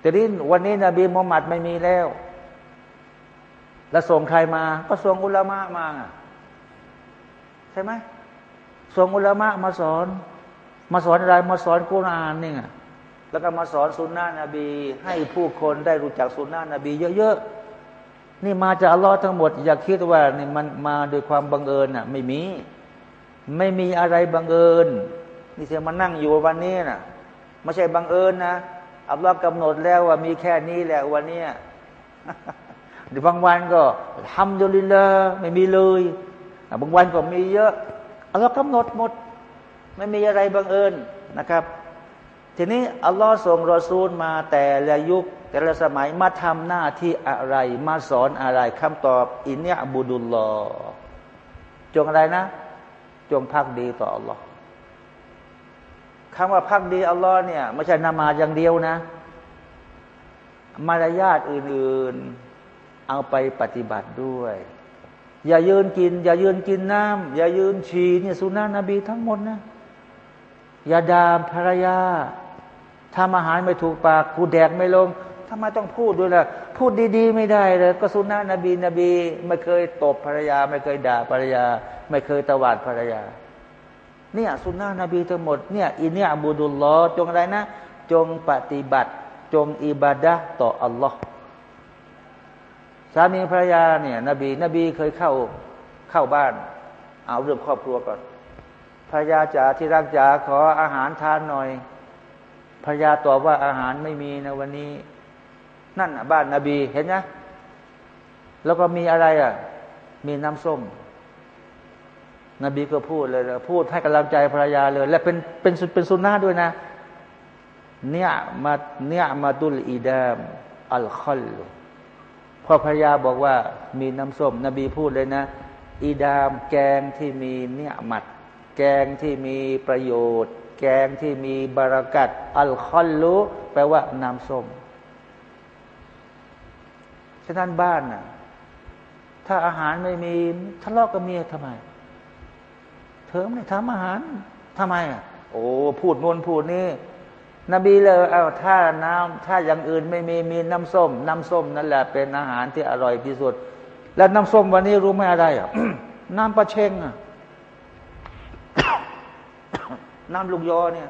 แต่นี้วันนี้นบีมุฮัมมัดไม่มีแล้ว แล้วส่งใครมา ก็ส่งอุลามะมาใช่ไหมส่งอุลามะมาสอน มาสอนอะไรมาสอนกุรอานนี่ไง แล้วก็มาสอนสุนนะนบี ให้ผู้คนได้รู้จักสุนนะนบี เยอะๆนี่มาจากอัลลอฮ์ทั้งหมด อย่าคิดว่านี่มันมาโดยความบังเอิญน่ะ ไม่มี ไม่มีอะไรบังเอิญนี่เสียมานั่งอยู่วันนี้น่ะไม่ใช่บังเอิญนะอัลลอฮ์กำหนดแล้วว่ามีแค่นี้แหละวันนี้เดี๋ยวบางวันก็ทำดุลิลละไม่มีเลยบางวันก็มีเยอะอัลลอฮ์กำหนดหมด ไม่มีอะไรบังเอิญนะครับ ทีนี้อัลลอฮ์ส่งรอซูลมาแต่ละยุค แต่ละสมัยมาทำหน้าที่อะไร มาสอนอะไรคำตอบอินเนียบุดุลลอจงอะไรนะ จงพักดีต่ออัลลอฮ์คำว่าพักดีอัลลอฮ์เนี่ยไม่ใช่นามาอย่างเดียวนะ มารยาทอื่น ๆ เอาไปปฏิบัติด้วย อย่ายืนกิน อย่ายืนกินน้ำอย่ายืนฉี่เนี่ยสุนัขนบีทั้งหมดนะอย่าดามภรรยา ทำอาหารไม่ถูกปากกูแดกไม่ลงทำไมต้องพูดด้วยล่ะ พูดดีๆ ไม่ได้เลยก็สุนนะนบีนบี ไม่เคยตบภรรยา ไม่เคยด่าภรรยา ไม่เคยตวาดภรรยา เนี่ยสุนนะนบีทั้งหมดเนี่ยอินเนี่ยอบูดุลลอจงอะไรนะ จงปฏิบัติ จงอิบาดะต่ออัลลอฮ์สามีภรรยาเนี่ย นบี นบีเคยเข้าเข้าบ้าน เอาเรื่องครอบครัวก่อนภรรยาจ๋าที่รักจ๋าขออาหารทานหน่อย ภรรยาตอบว่าอาหารไม่มีนะวันนี้ นั่นบ้านนาบีเห็นไหมแล้วก็มีอะไรอะ มีน้ำส้ม นบีก็พูดเลย พูดให้กำลังใจภรรยาเลย และเป็นเป็นเป็นสุนนะด้วยนะ نعم نعمة الإدام الخل พอภรรยาบอกว่า มีน้ำส้ม นบีพูดเลยนะ إدام แกงที่มี نعمة แกงที่มีประโยชน์ แกงที่มีبركة الخل แปลว่าน้ำส้มฉะนั้นบ้านน่ะ ถ้าอาหารไม่มีทะเลาะกับเมียทำไม เธอไม่ทำอาหารทำไมอะโอ้พูดนวนพูดนี่นบีเลยเอาถ้าน้ำถ้าอย่างอื่นไม่มีมีน้ำส้ม น้ำส้มนั่นแหละเป็นอาหารที่อร่อยที่สุด แล้วน้ำส้มวันนี้รู้ไหมอะไรอะน้ำปลาเชงอะ น้ำลูกยอเนี่ย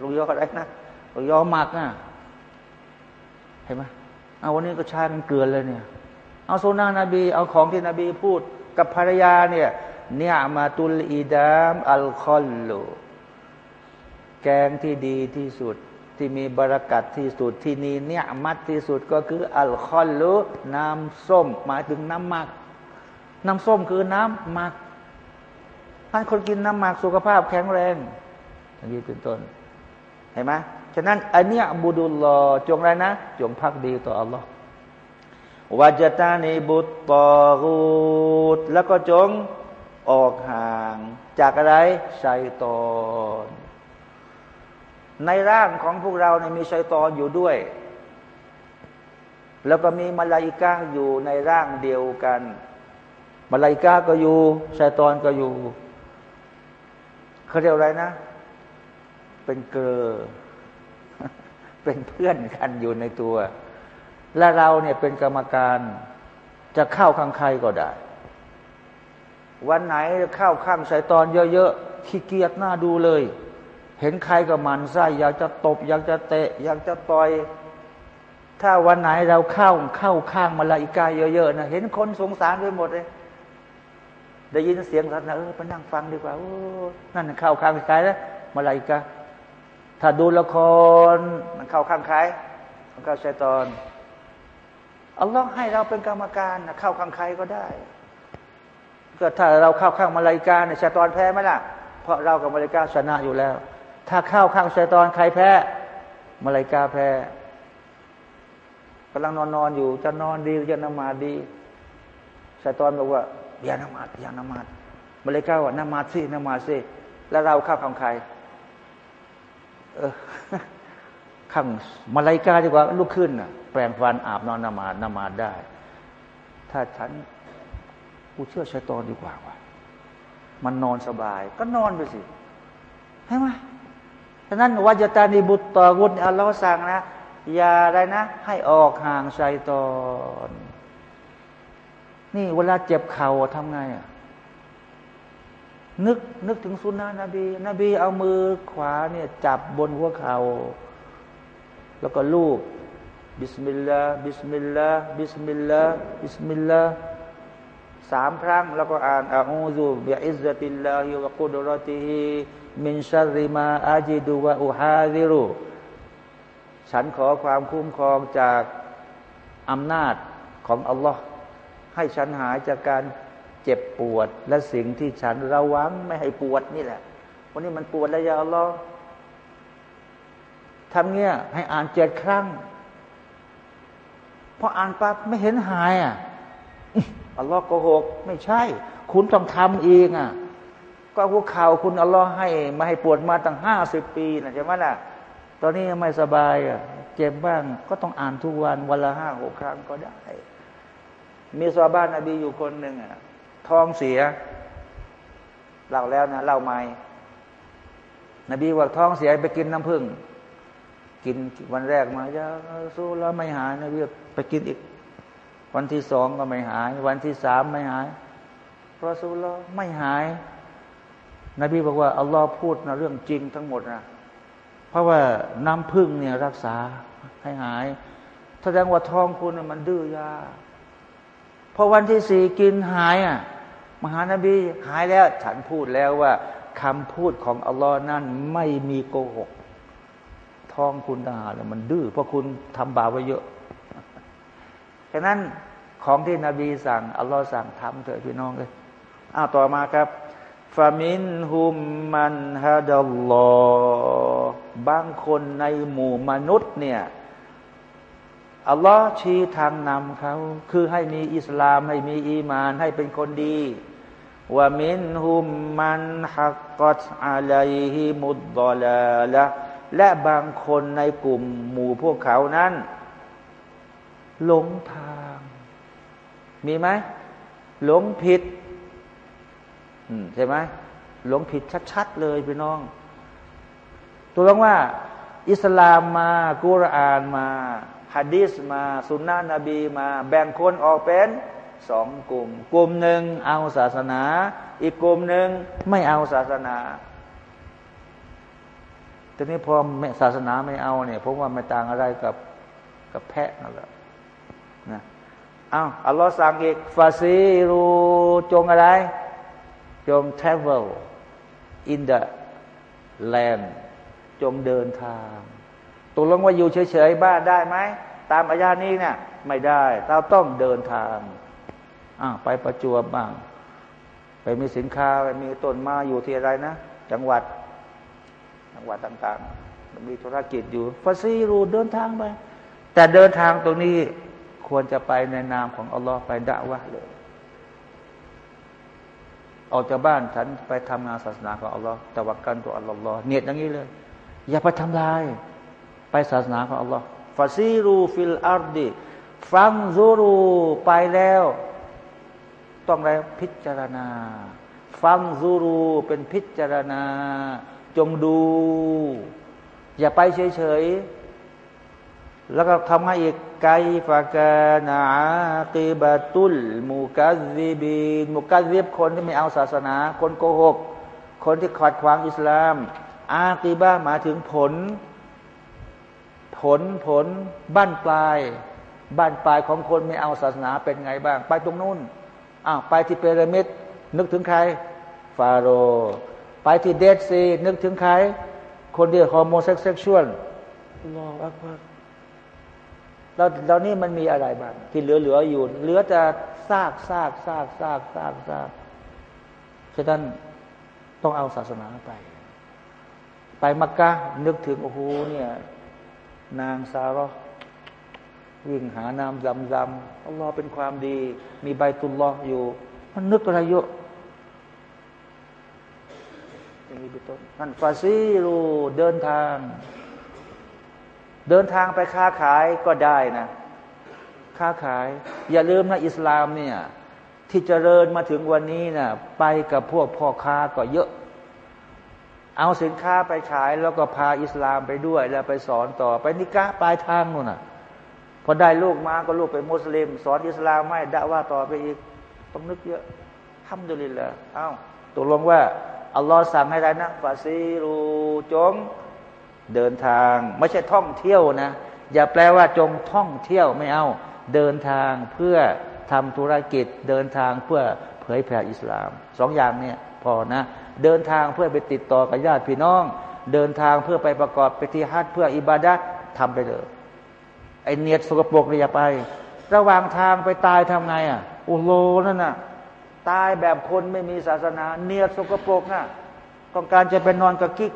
ลูกยออะไรนะลูกยอหมักอะเห็นไหมเอาวันนี้ก็ใช้มันเกลือเลยเนี่ย เอาซุนนะนบี เอาของที่นบีพูดกับภรรยาเนี่ย نعمة الإدام الخل แกงที่ดีที่สุดที่มีบรากัดที่สุดที่นี่เนี่ยมัดที่สุดก็คือ อัลคอลโลน้ำส้มหมายถึงน้ำหมัก น้ำส้มคือน้ำหมักท่านคนกินน้ำหมักสุขภาพแข็งแรง อย่างนี้เป็นต้นเห็นไหมฉะนั้นอันเนี้ยบุดุลลอจงไรนะ จงพักดีต่ออัลลอฮ์วาจตานิบุตตอรูดแล้วก็จงออกห่างจากอะไรชัยตอนในร่างของพวกเราเนี่ยมีชัยตอนอยู่ด้วย แล้วก็มีมาลาอิกาอยู่ในร่างเดียวกันมาลาอิกาก็อยู่ชัยตอนก็อยู่เขาเรียกอะไรนะ เป็นเกลอเป็นเพื่อนกันอยู่ในตัว และเราเนี่ยเป็นกรรมการจะเข้าข้างใครก็ได้ วันไหนเข้าข้างสายตอนเยอะๆขี้เกียจหน้าดูเลย เห็นใครก็มันไส้อยากจะตบ อยากจะเตะ อยากจะต่อย ถ้าวันไหนเราเข้าเข้าข้างมาลาอิกาเยอะๆนะเห็นคนสงสารไปหมดเลยได้ยินเสียงสัตว์นะเออไปนั่งฟังดีกว่าโอ้นั่นเข้าข้างใครแล้วมาลาอิกา ถ้าดูละครมันเข้าข้างใครมันเข้าชัยตอนอัลลอฮ์ให้เราเป็นกรรมการเข้าข้างใครก็ได้ก็ถ้าเราเข้าข้างมาลายกาเนี่ยชัยตอนแพ้ไหมล่ะ เพราะเรากับมาลายกาชนะอยู่แล้ว ถ้าเข้าข้างชัยตอนใครแพ้มาลายกาแพ้กำลังนอนนอนอยู่ จะนอนดีจะนมาดีชัยตอนบอกว่าอย่านมาดอย่านมาดมาลายกาว่านมาดสินมาดสิแล้วเราเข้าข้างใคร ขังมาลายกาดีกว่าลุกขึ้นแปลงฟันอาบนอนนมาดนมาดได้ ถ้าฉันกูเชื่อชัยตอนดีกว่าว่ะมันนอนสบาย ก็นอนไปสิใช่ไหมฉะนั้นวัจตานิบุตตอกุนอัลลอฮ์สั่งนะอย่าได้นะ ให้ออกห่างชัยตอน นี่เวลาเจ็บเข่าทำไงอะ นึกนึกถึงสุนนะนบี นบีเอามือขวาเนี่ยจับบนหัวเข่าแล้วก็ลูบ بسم الله بسم الله بسم الله بسم الله สามครั้ง แล้วก็อ่านأعوذ بعزة الله وقدرته من شر ما أجد وأحاذرฉันขอความคุ้มครองจากอำนาจของอัลลอฮ์ให้ฉันหายจากการ เจ็บปวด และสิ่งที่ฉันระวังไม่ให้ปวดนี่แหละ วันนี้มันปวดแล้วยาอัลลอฮ์ทำเงี้ยให้อ่านเจ็ดครั้งพออ่านปั๊บไม่เห็นหายอะอัลลอฮ์โกหก ไม่ใช่ คุณต้องทำเองอะ ก็หัวเข่าคุณอัลลอฮ์ให้มาให้ปวดมาตั้งห้าสิบปีนะใช่ไหมล่ะ ตอนนี้ไม่สบายอะเจ็บบ้าง ก็ต้องอ่านทุกวันวันละห้าหกครั้งก็ได้ มีซาบ้านนบีอยู่คนหนึ่งอะ ท้องเสียเล่าแล้วนะเล่าไม่นบีว่าท้องเสียไปกินน้ำผึ้งกินวันแรกมาจะสู้แล้วไม่หายนบีไปกินอีก วันที่สองก็ไม่หาย วันที่สามไม่หายรอสู้แล้วไม่หาย นบีบอกว่าอัลลอฮ์พูดนะเรื่องจริงทั้งหมดนะเพราะว่าน้ำพึ่งเนี่ยรักษาให้หายแสดงว่าท้องคุณมันดื้อยาพอวันที่สี่กินหายอะ มหานบีหายแล้ว ฉันพูดแล้วว่าคำพูดของอัลลอฮ์นั่นไม่มีโกหก ท้องคุณทหารมันดื้อเพราะคุณทำบาปไว้เยอะฉะนั้นของที่นบีสั่ง อัลลอฮ์สั่งทำเถอะพี่น้องเลยอ้าวต่อมาครับฟามินฮุมมันฮะดัลลอบางคนในหมู่มนุษย์เนี่ย อัลลอฮ์ชี้ทางนำเขาคือให้มีอิสลามให้มีอีมาน ให้เป็นคนดีว่ามินฮุมมันฮักกัตอาลัยฮิมุดดอลาละและบางคนในกลุ่มหมู่พวกเขานั้น หลงทาง มีไหมหลงผิดใช่ไหมหลงผิดชัดๆเลยพี่น้อง ตัวลงว่า อิสลามมากุรอานมา ฮะดีสมาสุนนะนบีมา แบ่งคนออกเป็นสองกลุ่ม กลุ่มหนึ่งเอาศาสนา อีกกลุ่มหนึ่งไม่เอาศาสนาแต่นี้พอศาสนาไม่เอาเนี่ยผมว่าไม่ต่างอะไรกับกับแพะนั่นแหละนะอ้าวอัลลอฮ์สั่งอีกฟาซีรูจงอะไร จง travel in the land จงเดินทาง กลงว่าอยู่เฉยๆบ้านได้ไหมตามอายานี้เนี่ยไม่ได้ เราต้องเดินทางอ้าไปประจวบบ้าง ไปมีสินค้าไปมีต้นมาอยู่ที่อะไรนะ จังหวัด จังหวัดต่างๆ มีธุรกิจอยู่فسيروا เดินทางไป แต่เดินทางตรงนี้ควรจะไปในนามของอัลลอฮ์ไปดะวะห์เลย ออกจากบ้านฉันไปทำงานศาสนาของอัลลอฮ์توكلت على الله เนียดอย่างนี้เลย อย่าไปทำลาย ไปศาสนาของอัลลอฮ์فسيروا في الأرضฟังซูรูไปแล้ว ต้องอะไรพิจารณา ฟังซูรูเป็นพิจารณา จงดู อย่าไปเฉยๆ แล้วก็ทำให้อีกไกฟากานาติบาตุลมุกัซิบีมุกัซิบคนที่ไม่เอาศาสนา คนโกหก คนที่ขัดขวางอิสลาม อาติบ้าหมายถึงผล ผลผลบ้านปลาย บ้านปลายของคนไม่เอาศาสนาเป็นไงบ้าง ไปตรงนู้นอ้าวไปที่เปรมิดนึกถึงใคร ฟาโร ไปที่เดดซี นึกถึงใคร คนที่ฮอร์โมนเซ็กชวลรออักบัเราเรานี่มันมีอะไรบ้างที่เหลือๆอยู่ เหลือแต่ซากซากซากซากซากซากฉะนั้นต้องเอาศาสนาไป ไปมักกะนึกถึงโอ้โหเนี่ย นางซารอวิ่งหาน้ำซำซำอัลลอฮ์เป็นความดี มีใบตุลลอฮ์อยู่ มันนึกอะไรเยอะอย่างนี้เป็นต้นนั่นฟาซีรูเดินทาง เดินทางไปค้าขายก็ได้นะ ค้าขาย อย่าลืมนะอิสลามเนี่ย ที่เจริญมาถึงวันนี้นะ่ะไปกับพวกพ่อค้าก็เยอะ เอาสินค้าไปขายแล้วก็พาอิสลามไปด้วย แล้วไปสอนต่อไปนิกะปลายทางนู่นน่ะพอได้ลูกมาก็ลูกเป็นมุสลิม สอนอิสลามไม่ด่าว่าต่อไปอีกต้องนึกเยอะทำดุลิลละเอ้าตกลงว่าอัลลอฮ์สั่งให้ไรนะฟาซีรูจงเดินทาง ไม่ใช่ท่องเที่ยวนะ อย่าแปลว่าจงท่องเที่ยวไม่เอา เดินทางเพื่อทำธุรกิจเดินทางเพื่อเผยแผ่อิสลามสองอย่างเนี่ยพอนะ เดินทางเพื่อไปติดต่อกับญาติพี่น้อง เดินทางเพื่อไปประกอบไปที่ฮัทเพื่ออิบาดัตทำไปเลยไอเนียดสกปรกเลยอย่าไป ระหว่างทางไปตายทำไงอะโอ้โหนั่นน่ะตายแบบคนไม่มีศาสนา เนียดสกปรกน่ะต้องการจะไปนอนกับกิ๊ก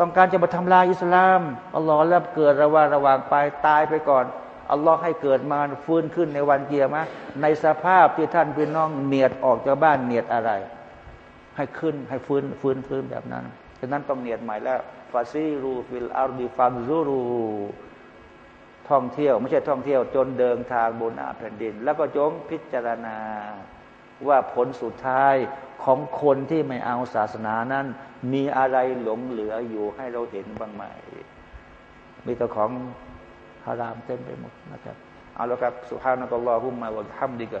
ต้องการจะมาทำลายอิสลามอัลลอฮ์แล้วเกิดระหว่างระหว่างไปตายไปก่อนอัลลอฮ์ให้เกิดมาฟื้นขึ้นในวันกิยามะฮ์ในสภาพที่ท่านพี่น้องเนียดออกจากบ้านเนียดอะไร ให้ขึ้นให้ฟื้นฟื้นฟื้นแบบนั้นฉะนั้นต้องเนียดใหม่แล้วفسيروا في الأرض فانظروا ท่องเที่ยว ไม่ใช่ท่องเที่ยวจนเดินทางบนอาแผ่นดิน แล้วก็จงพิจารณาว่าผลสุดท้ายของคนที่ไม่เอาศาสนานั้น มีอะไรหลงเหลืออยู่ให้เราเห็นบ้างไหมมีแต่ของฮารามเต็มไปหมดนะครับเอาละครับสุฮานะกัลลอฮุมมะวะฮัมดิกะ